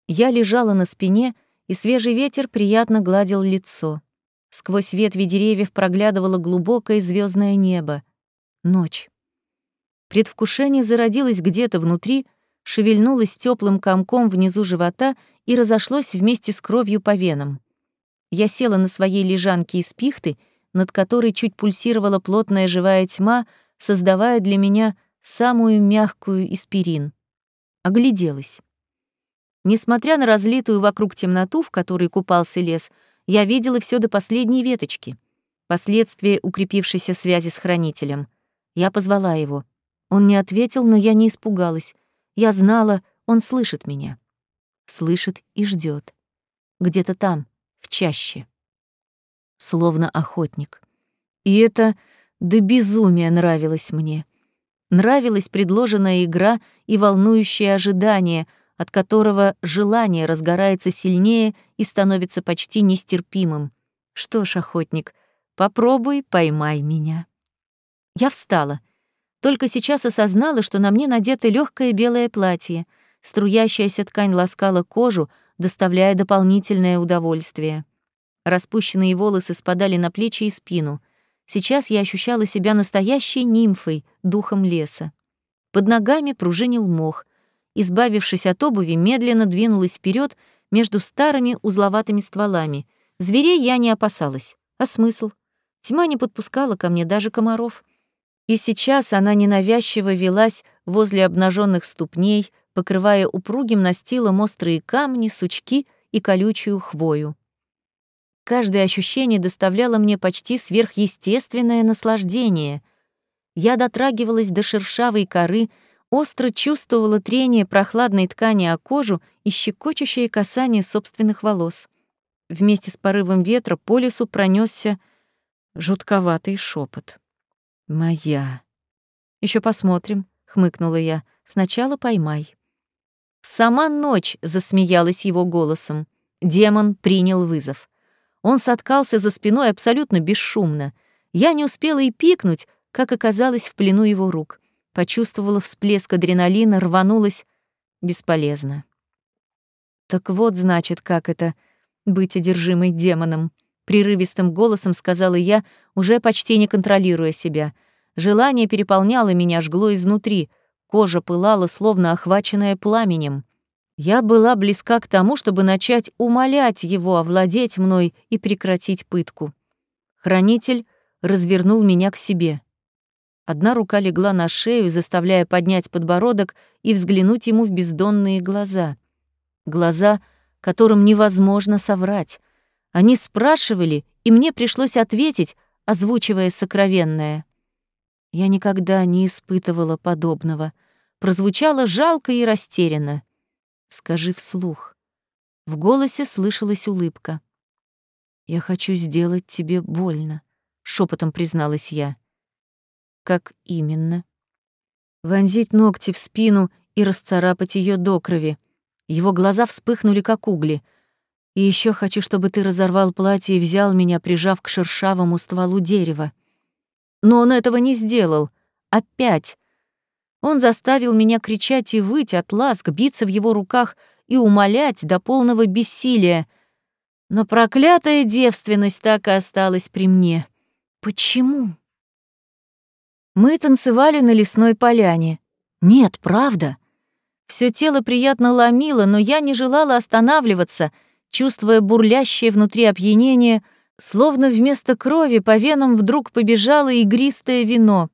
Я лежала на спине, и свежий ветер приятно гладил лицо. Сквозь ветви деревьев проглядывало глубокое звездное небо. Ночь. Предвкушение зародилось где-то внутри, шевельнулось теплым комком внизу живота и разошлось вместе с кровью по венам. Я села на своей лежанке из пихты, над которой чуть пульсировала плотная живая тьма, создавая для меня самую мягкую испирин. Огляделась. Несмотря на разлитую вокруг темноту, в которой купался лес, я видела все до последней веточки. Последствия укрепившейся связи с хранителем. Я позвала его — он не ответил, но я не испугалась. Я знала, он слышит меня. Слышит и ждет. Где-то там, в чаще. Словно охотник. И это до безумия нравилось мне. Нравилась предложенная игра и волнующее ожидание, от которого желание разгорается сильнее и становится почти нестерпимым. Что ж, охотник, попробуй, поймай меня. Я встала. Только сейчас осознала, что на мне надето легкое белое платье. Струящаяся ткань ласкала кожу, доставляя дополнительное удовольствие. Распущенные волосы спадали на плечи и спину. Сейчас я ощущала себя настоящей нимфой, духом леса. Под ногами пружинил мох. Избавившись от обуви, медленно двинулась вперед между старыми узловатыми стволами. Зверей я не опасалась. А смысл? Тьма не подпускала ко мне даже комаров — и сейчас она ненавязчиво велась возле обнаженных ступней, покрывая упругим настилом острые камни, сучки и колючую хвою. Каждое ощущение доставляло мне почти сверхъестественное наслаждение. Я дотрагивалась до шершавой коры, остро чувствовала трение прохладной ткани о кожу и щекочущее касание собственных волос. Вместе с порывом ветра по лесу пронесся жутковатый шепот. «Моя». Еще посмотрим», — хмыкнула я. «Сначала поймай». Сама ночь засмеялась его голосом. Демон принял вызов. Он соткался за спиной абсолютно бесшумно. Я не успела и пикнуть, как оказалась в плену его рук. Почувствовала всплеск адреналина, рванулась. Бесполезно. Так вот, значит, как это — быть одержимой демоном. Прерывистым голосом сказала я, уже почти не контролируя себя. Желание переполняло меня, жгло изнутри. Кожа пылала, словно охваченная пламенем. Я была близка к тому, чтобы начать умолять его овладеть мной и прекратить пытку. Хранитель развернул меня к себе. Одна рука легла на шею, заставляя поднять подбородок и взглянуть ему в бездонные глаза. Глаза, которым невозможно соврать. Они спрашивали, и мне пришлось ответить, озвучивая сокровенное. Я никогда не испытывала подобного. Прозвучало жалко и растерянно. Скажи вслух. В голосе слышалась улыбка. Я хочу сделать тебе больно, шепотом призналась я. Как именно? Вонзить ногти в спину и расцарапать ее до крови. Его глаза вспыхнули как угли. И еще хочу, чтобы ты разорвал платье и взял меня, прижав к шершавому стволу дерева. Но он этого не сделал. Опять. Он заставил меня кричать и выть от ласк, биться в его руках и умолять до полного бессилия. Но проклятая девственность так и осталась при мне. Почему? Мы танцевали на лесной поляне. Нет, правда. Всё тело приятно ломило, но я не желала останавливаться, чувствуя бурлящее внутри опьянение, словно вместо крови по венам вдруг побежало игристое вино.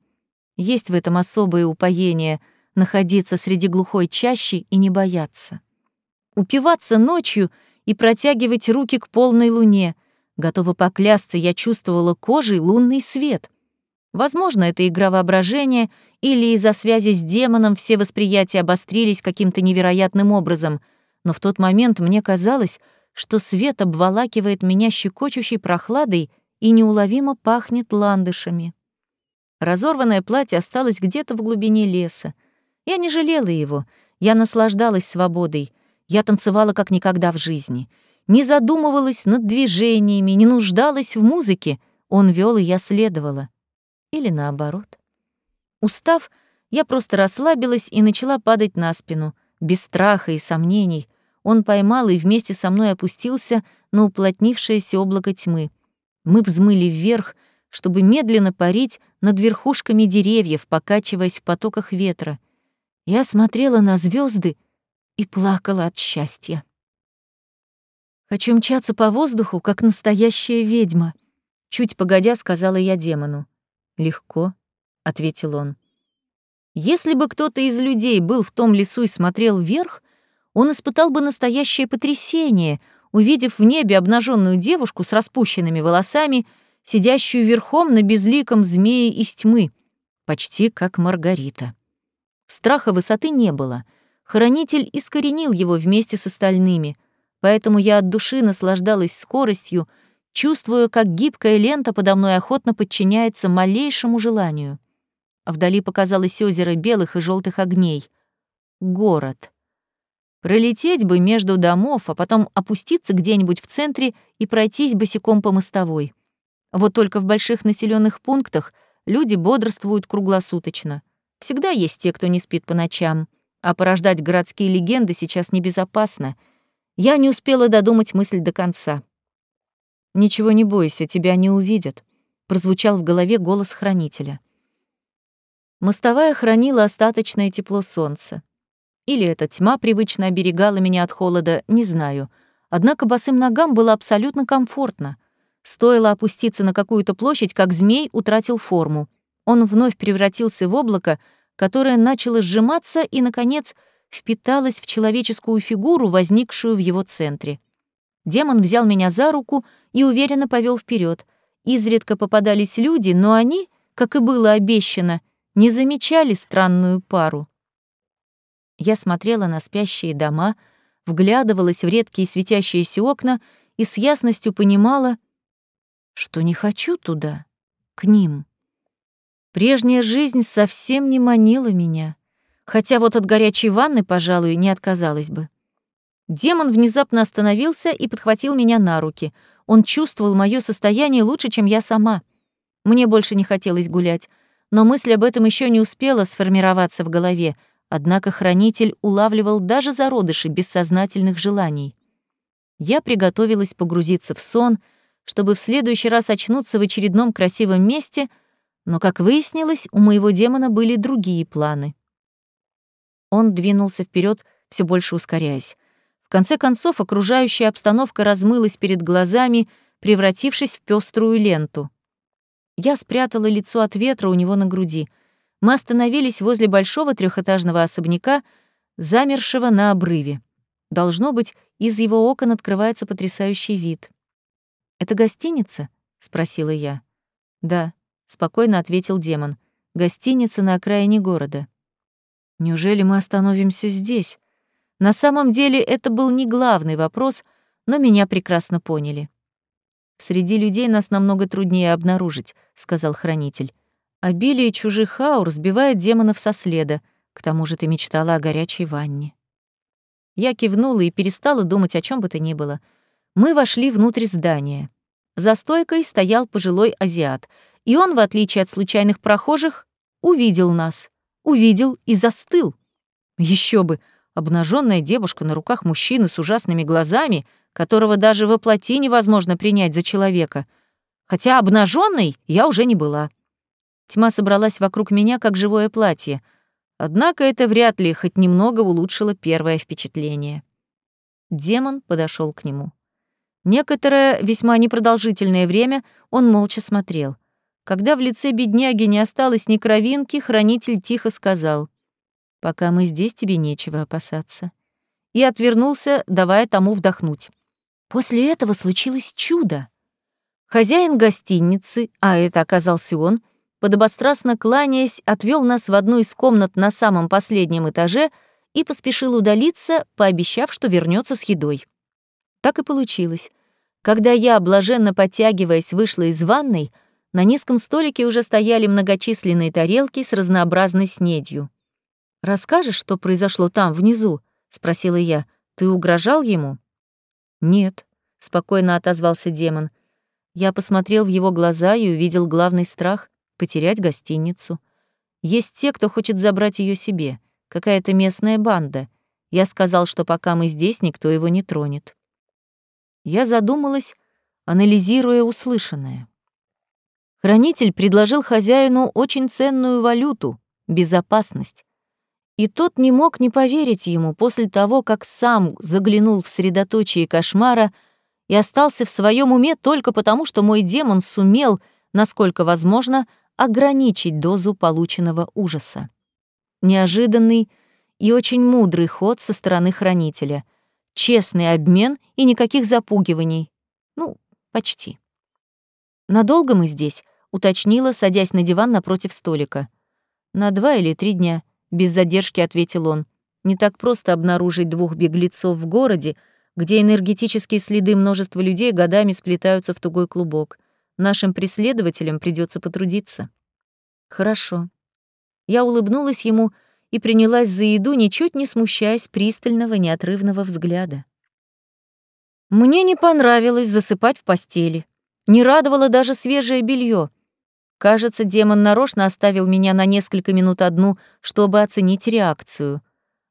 Есть в этом особое упоение — находиться среди глухой чащи и не бояться. Упиваться ночью и протягивать руки к полной луне. Готова поклясться, я чувствовала кожей лунный свет. Возможно, это игра воображения, или из-за связи с демоном все восприятия обострились каким-то невероятным образом, но в тот момент мне казалось, что свет обволакивает меня щекочущей прохладой и неуловимо пахнет ландышами. Разорванное платье осталось где-то в глубине леса. Я не жалела его, я наслаждалась свободой, я танцевала как никогда в жизни. Не задумывалась над движениями, не нуждалась в музыке. Он вел, и я следовала. Или наоборот. Устав, я просто расслабилась и начала падать на спину, без страха и сомнений. Он поймал и вместе со мной опустился на уплотнившееся облако тьмы. Мы взмыли вверх, чтобы медленно парить над верхушками деревьев, покачиваясь в потоках ветра. Я смотрела на звезды и плакала от счастья. «Хочу мчаться по воздуху, как настоящая ведьма», — чуть погодя сказала я демону. «Легко», — ответил он. «Если бы кто-то из людей был в том лесу и смотрел вверх, он испытал бы настоящее потрясение, увидев в небе обнаженную девушку с распущенными волосами — сидящую верхом на безликом змее из тьмы, почти как Маргарита. Страха высоты не было. Хранитель искоренил его вместе с остальными, поэтому я от души наслаждалась скоростью, чувствуя, как гибкая лента подо мной охотно подчиняется малейшему желанию. Вдали показалось озеро белых и желтых огней. Город. Пролететь бы между домов, а потом опуститься где-нибудь в центре и пройтись босиком по мостовой. Вот только в больших населенных пунктах люди бодрствуют круглосуточно. Всегда есть те, кто не спит по ночам. А порождать городские легенды сейчас небезопасно. Я не успела додумать мысль до конца. «Ничего не бойся, тебя не увидят», — прозвучал в голове голос хранителя. Мостовая хранила остаточное тепло солнца. Или эта тьма привычно оберегала меня от холода, не знаю. Однако босым ногам было абсолютно комфортно. Стоило опуститься на какую-то площадь, как змей утратил форму. Он вновь превратился в облако, которое начало сжиматься и, наконец, впиталось в человеческую фигуру, возникшую в его центре. Демон взял меня за руку и уверенно повел вперед. Изредка попадались люди, но они, как и было обещано, не замечали странную пару. Я смотрела на спящие дома, вглядывалась в редкие светящиеся окна и с ясностью понимала, что не хочу туда, к ним. Прежняя жизнь совсем не манила меня, хотя вот от горячей ванны, пожалуй, не отказалась бы. Демон внезапно остановился и подхватил меня на руки. Он чувствовал мое состояние лучше, чем я сама. Мне больше не хотелось гулять, но мысль об этом еще не успела сформироваться в голове, однако хранитель улавливал даже зародыши бессознательных желаний. Я приготовилась погрузиться в сон, чтобы в следующий раз очнуться в очередном красивом месте, но, как выяснилось, у моего демона были другие планы. Он двинулся вперед, все больше ускоряясь конце концов, окружающая обстановка размылась перед глазами, превратившись в пеструю ленту. Я спрятала лицо от ветра у него на груди. Мы остановились возле большого трехэтажного особняка, замершего на обрыве. Должно быть, из его окон открывается потрясающий вид. «Это гостиница?» — спросила я. «Да», — спокойно ответил демон. «Гостиница на окраине города». «Неужели мы остановимся здесь?» На самом деле это был не главный вопрос, но меня прекрасно поняли. «Среди людей нас намного труднее обнаружить», — сказал хранитель. «Обилие чужих аур сбивает демонов со следа. К тому же ты мечтала о горячей ванне». Я кивнула и перестала думать о чем бы то ни было. Мы вошли внутрь здания. За стойкой стоял пожилой азиат, и он, в отличие от случайных прохожих, увидел нас. Увидел и застыл. Еще бы, обнаженная девушка на руках мужчины с ужасными глазами, которого даже во плоти невозможно принять за человека. Хотя обнаженной я уже не была. Тьма собралась вокруг меня, как живое платье. Однако это вряд ли хоть немного улучшило первое впечатление. Демон подошел к нему. Некоторое, весьма непродолжительное время он молча смотрел. Когда в лице бедняги не осталось ни кровинки, хранитель тихо сказал — Пока мы здесь, тебе нечего опасаться. И отвернулся, давая тому вдохнуть. После этого случилось чудо. Хозяин гостиницы, а это оказался он, подобострастно кланяясь, отвел нас в одну из комнат на самом последнем этаже и поспешил удалиться, пообещав, что вернется с едой. Так и получилось. Когда я, блаженно подтягиваясь, вышла из ванной, на низком столике уже стояли многочисленные тарелки с разнообразной снедью. «Расскажешь, что произошло там, внизу?» — спросила я. «Ты угрожал ему?» «Нет», — спокойно отозвался демон. Я посмотрел в его глаза и увидел главный страх — потерять гостиницу. Есть те, кто хочет забрать ее себе, какая-то местная банда. Я сказал, что пока мы здесь, никто его не тронет. Я задумалась, анализируя услышанное. Хранитель предложил хозяину очень ценную валюту — безопасность. И тот не мог не поверить ему после того, как сам заглянул в средоточие кошмара и остался в своем уме только потому, что мой демон сумел, насколько возможно, ограничить дозу полученного ужаса. Неожиданный и очень мудрый ход со стороны хранителя. Честный обмен и никаких запугиваний. Ну, почти. «Надолго мы здесь?» — уточнила, садясь на диван напротив столика. «На два или три дня», без задержки ответил он. Не так просто обнаружить двух беглецов в городе, где энергетические следы множества людей годами сплетаются в тугой клубок. Нашим преследователям придется потрудиться. Хорошо. Я улыбнулась ему и принялась за еду, ничуть не смущаясь пристального, неотрывного взгляда. Мне не понравилось засыпать в постели. Не радовало даже свежее белье. Кажется, демон нарочно оставил меня на несколько минут одну, чтобы оценить реакцию.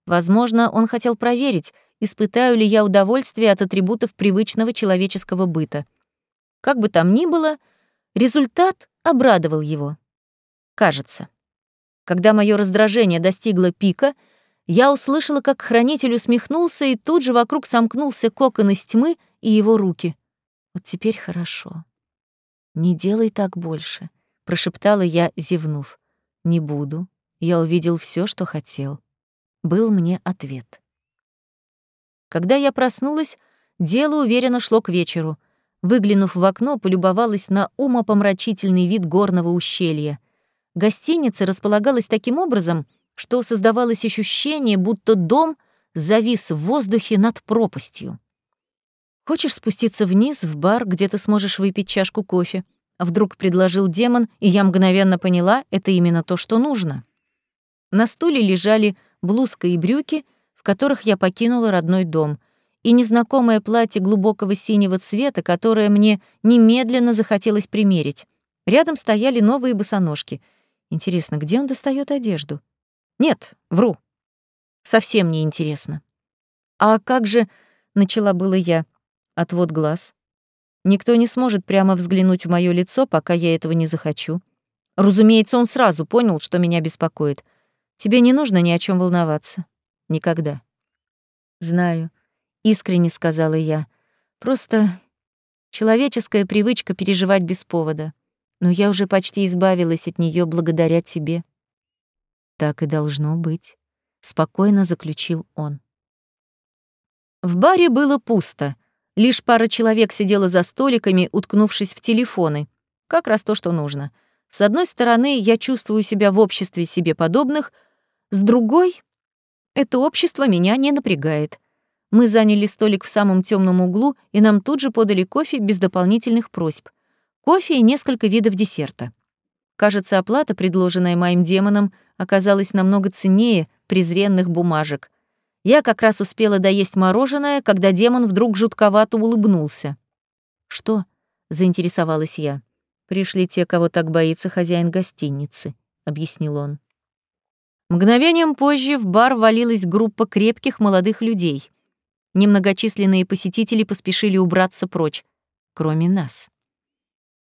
Возможно, он хотел проверить, испытаю ли я удовольствие от атрибутов привычного человеческого быта. Как бы там ни было, результат обрадовал его. Кажется. Когда мое раздражение достигло пика, я услышала, как хранитель усмехнулся, и тут же вокруг сомкнулся кокон из тьмы и его руки. Вот теперь хорошо. Не делай так больше прошептала я, зевнув. Не буду. Я увидел все, что хотел. Был мне ответ. Когда я проснулась, дело уверенно шло к вечеру. Выглянув в окно, полюбовалась на умопомрачительный вид горного ущелья. Гостиница располагалась таким образом, что создавалось ощущение, будто дом завис в воздухе над пропастью. «Хочешь спуститься вниз, в бар, где ты сможешь выпить чашку кофе?» Вдруг предложил демон, и я мгновенно поняла, это именно то, что нужно. На стуле лежали блузка и брюки, в которых я покинула родной дом, и незнакомое платье глубокого синего цвета, которое мне немедленно захотелось примерить. Рядом стояли новые босоножки. Интересно, где он достает одежду? Нет, вру. Совсем не интересно. А как же, начала было я, отвод глаз. Никто не сможет прямо взглянуть в моё лицо, пока я этого не захочу. Разумеется, он сразу понял, что меня беспокоит. Тебе не нужно ни о чем волноваться. Никогда. Знаю, искренне сказала я. Просто человеческая привычка переживать без повода. Но я уже почти избавилась от неё благодаря тебе. Так и должно быть, спокойно заключил он. В баре было пусто. Лишь пара человек сидела за столиками, уткнувшись в телефоны. Как раз то, что нужно. С одной стороны, я чувствую себя в обществе себе подобных, с другой — это общество меня не напрягает. Мы заняли столик в самом темном углу, и нам тут же подали кофе без дополнительных просьб. Кофе и несколько видов десерта. Кажется, оплата, предложенная моим демоном, оказалась намного ценнее презренных бумажек. Я как раз успела доесть мороженое, когда демон вдруг жутковато улыбнулся. «Что?» — заинтересовалась я. «Пришли те, кого так боится хозяин гостиницы», — объяснил он. Мгновением позже в бар валилась группа крепких молодых людей. Немногочисленные посетители поспешили убраться прочь, кроме нас.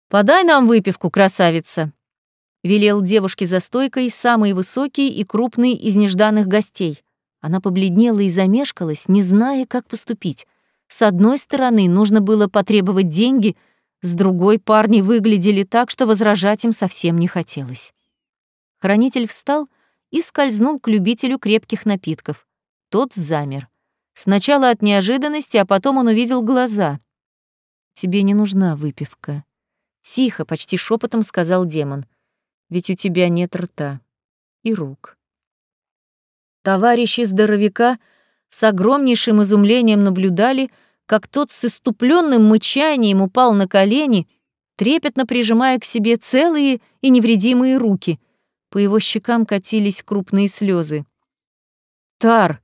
«Подай нам выпивку, красавица!» — велел девушке за стойкой самый высокий и крупный из нежданных гостей — она побледнела и замешкалась, не зная, как поступить. С одной стороны, нужно было потребовать деньги, с другой парни выглядели так, что возражать им совсем не хотелось. Хранитель встал и скользнул к любителю крепких напитков. Тот замер. Сначала от неожиданности, а потом он увидел глаза. «Тебе не нужна выпивка», — тихо, почти шепотом сказал демон. «Ведь у тебя нет рта и рук». Товарищи здоровяка с огромнейшим изумлением наблюдали, как тот с иступленным мычанием упал на колени, трепетно прижимая к себе целые и невредимые руки. По его щекам катились крупные слезы. «Тар!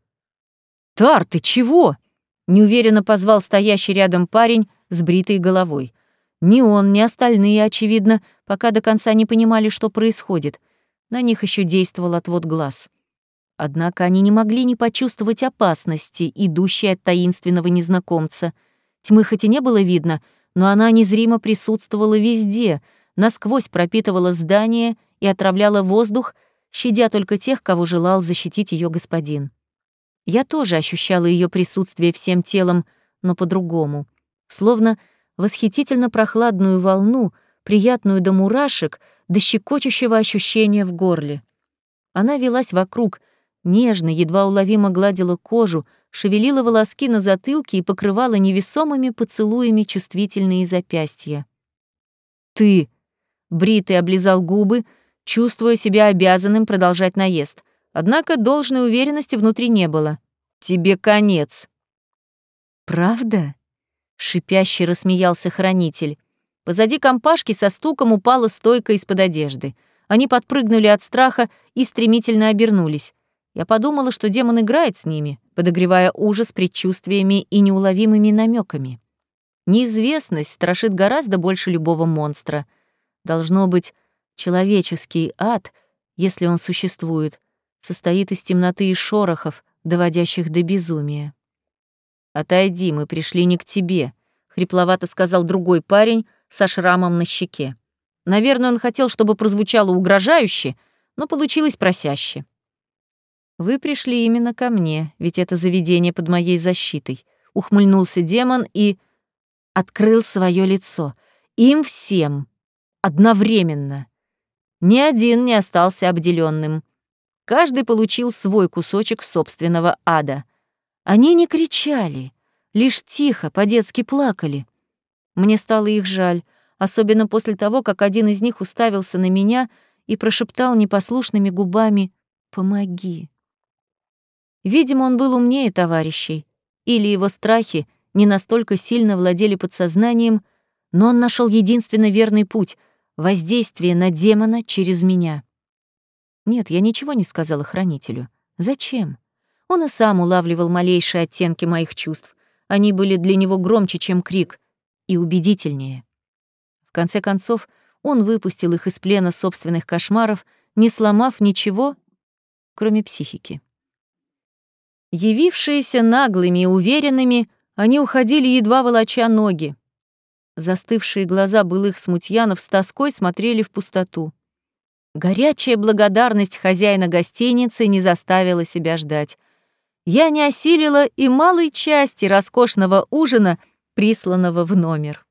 Тар, ты чего?» — неуверенно позвал стоящий рядом парень с бритой головой. Ни он, ни остальные, очевидно, пока до конца не понимали, что происходит. На них еще действовал отвод глаз. Однако они не могли не почувствовать опасности, идущей от таинственного незнакомца. Тьмы хоть и не было видно, но она незримо присутствовала везде, насквозь пропитывала здание и отравляла воздух, щадя только тех, кого желал защитить ее господин. Я тоже ощущала ее присутствие всем телом, но по-другому. Словно восхитительно прохладную волну, приятную до мурашек, до щекочущего ощущения в горле. Она велась вокруг, нежно, едва уловимо гладила кожу, шевелила волоски на затылке и покрывала невесомыми поцелуями чувствительные запястья. «Ты!» — Бритый облизал губы, чувствуя себя обязанным продолжать наезд. Однако должной уверенности внутри не было. «Тебе конец!» «Правда?» — шипяще рассмеялся хранитель. Позади компашки со стуком упала стойка из-под одежды. Они подпрыгнули от страха и стремительно обернулись. Я подумала, что демон играет с ними, подогревая ужас предчувствиями и неуловимыми намеками. Неизвестность страшит гораздо больше любого монстра. Должно быть, человеческий ад, если он существует, состоит из темноты и шорохов, доводящих до безумия. «Отойди, мы пришли не к тебе», — хрипловато сказал другой парень со шрамом на щеке. Наверное, он хотел, чтобы прозвучало угрожающе, но получилось просяще. «Вы пришли именно ко мне, ведь это заведение под моей защитой», — ухмыльнулся демон и открыл свое лицо. Им всем. Одновременно. Ни один не остался обделенным. Каждый получил свой кусочек собственного ада. Они не кричали, лишь тихо, по-детски плакали. Мне стало их жаль, особенно после того, как один из них уставился на меня и прошептал непослушными губами «Помоги». Видимо, он был умнее товарищей, или его страхи не настолько сильно владели подсознанием, но он нашел единственно верный путь — воздействие на демона через меня. Нет, я ничего не сказала хранителю. Зачем? Он и сам улавливал малейшие оттенки моих чувств. Они были для него громче, чем крик, и убедительнее. В конце концов, он выпустил их из плена собственных кошмаров, не сломав ничего, кроме психики. Явившиеся наглыми и уверенными, они уходили, едва волоча ноги. Застывшие глаза былых смутьянов с тоской смотрели в пустоту. Горячая благодарность хозяина гостиницы не заставила себя ждать. Я не осилила и малой части роскошного ужина, присланного в номер.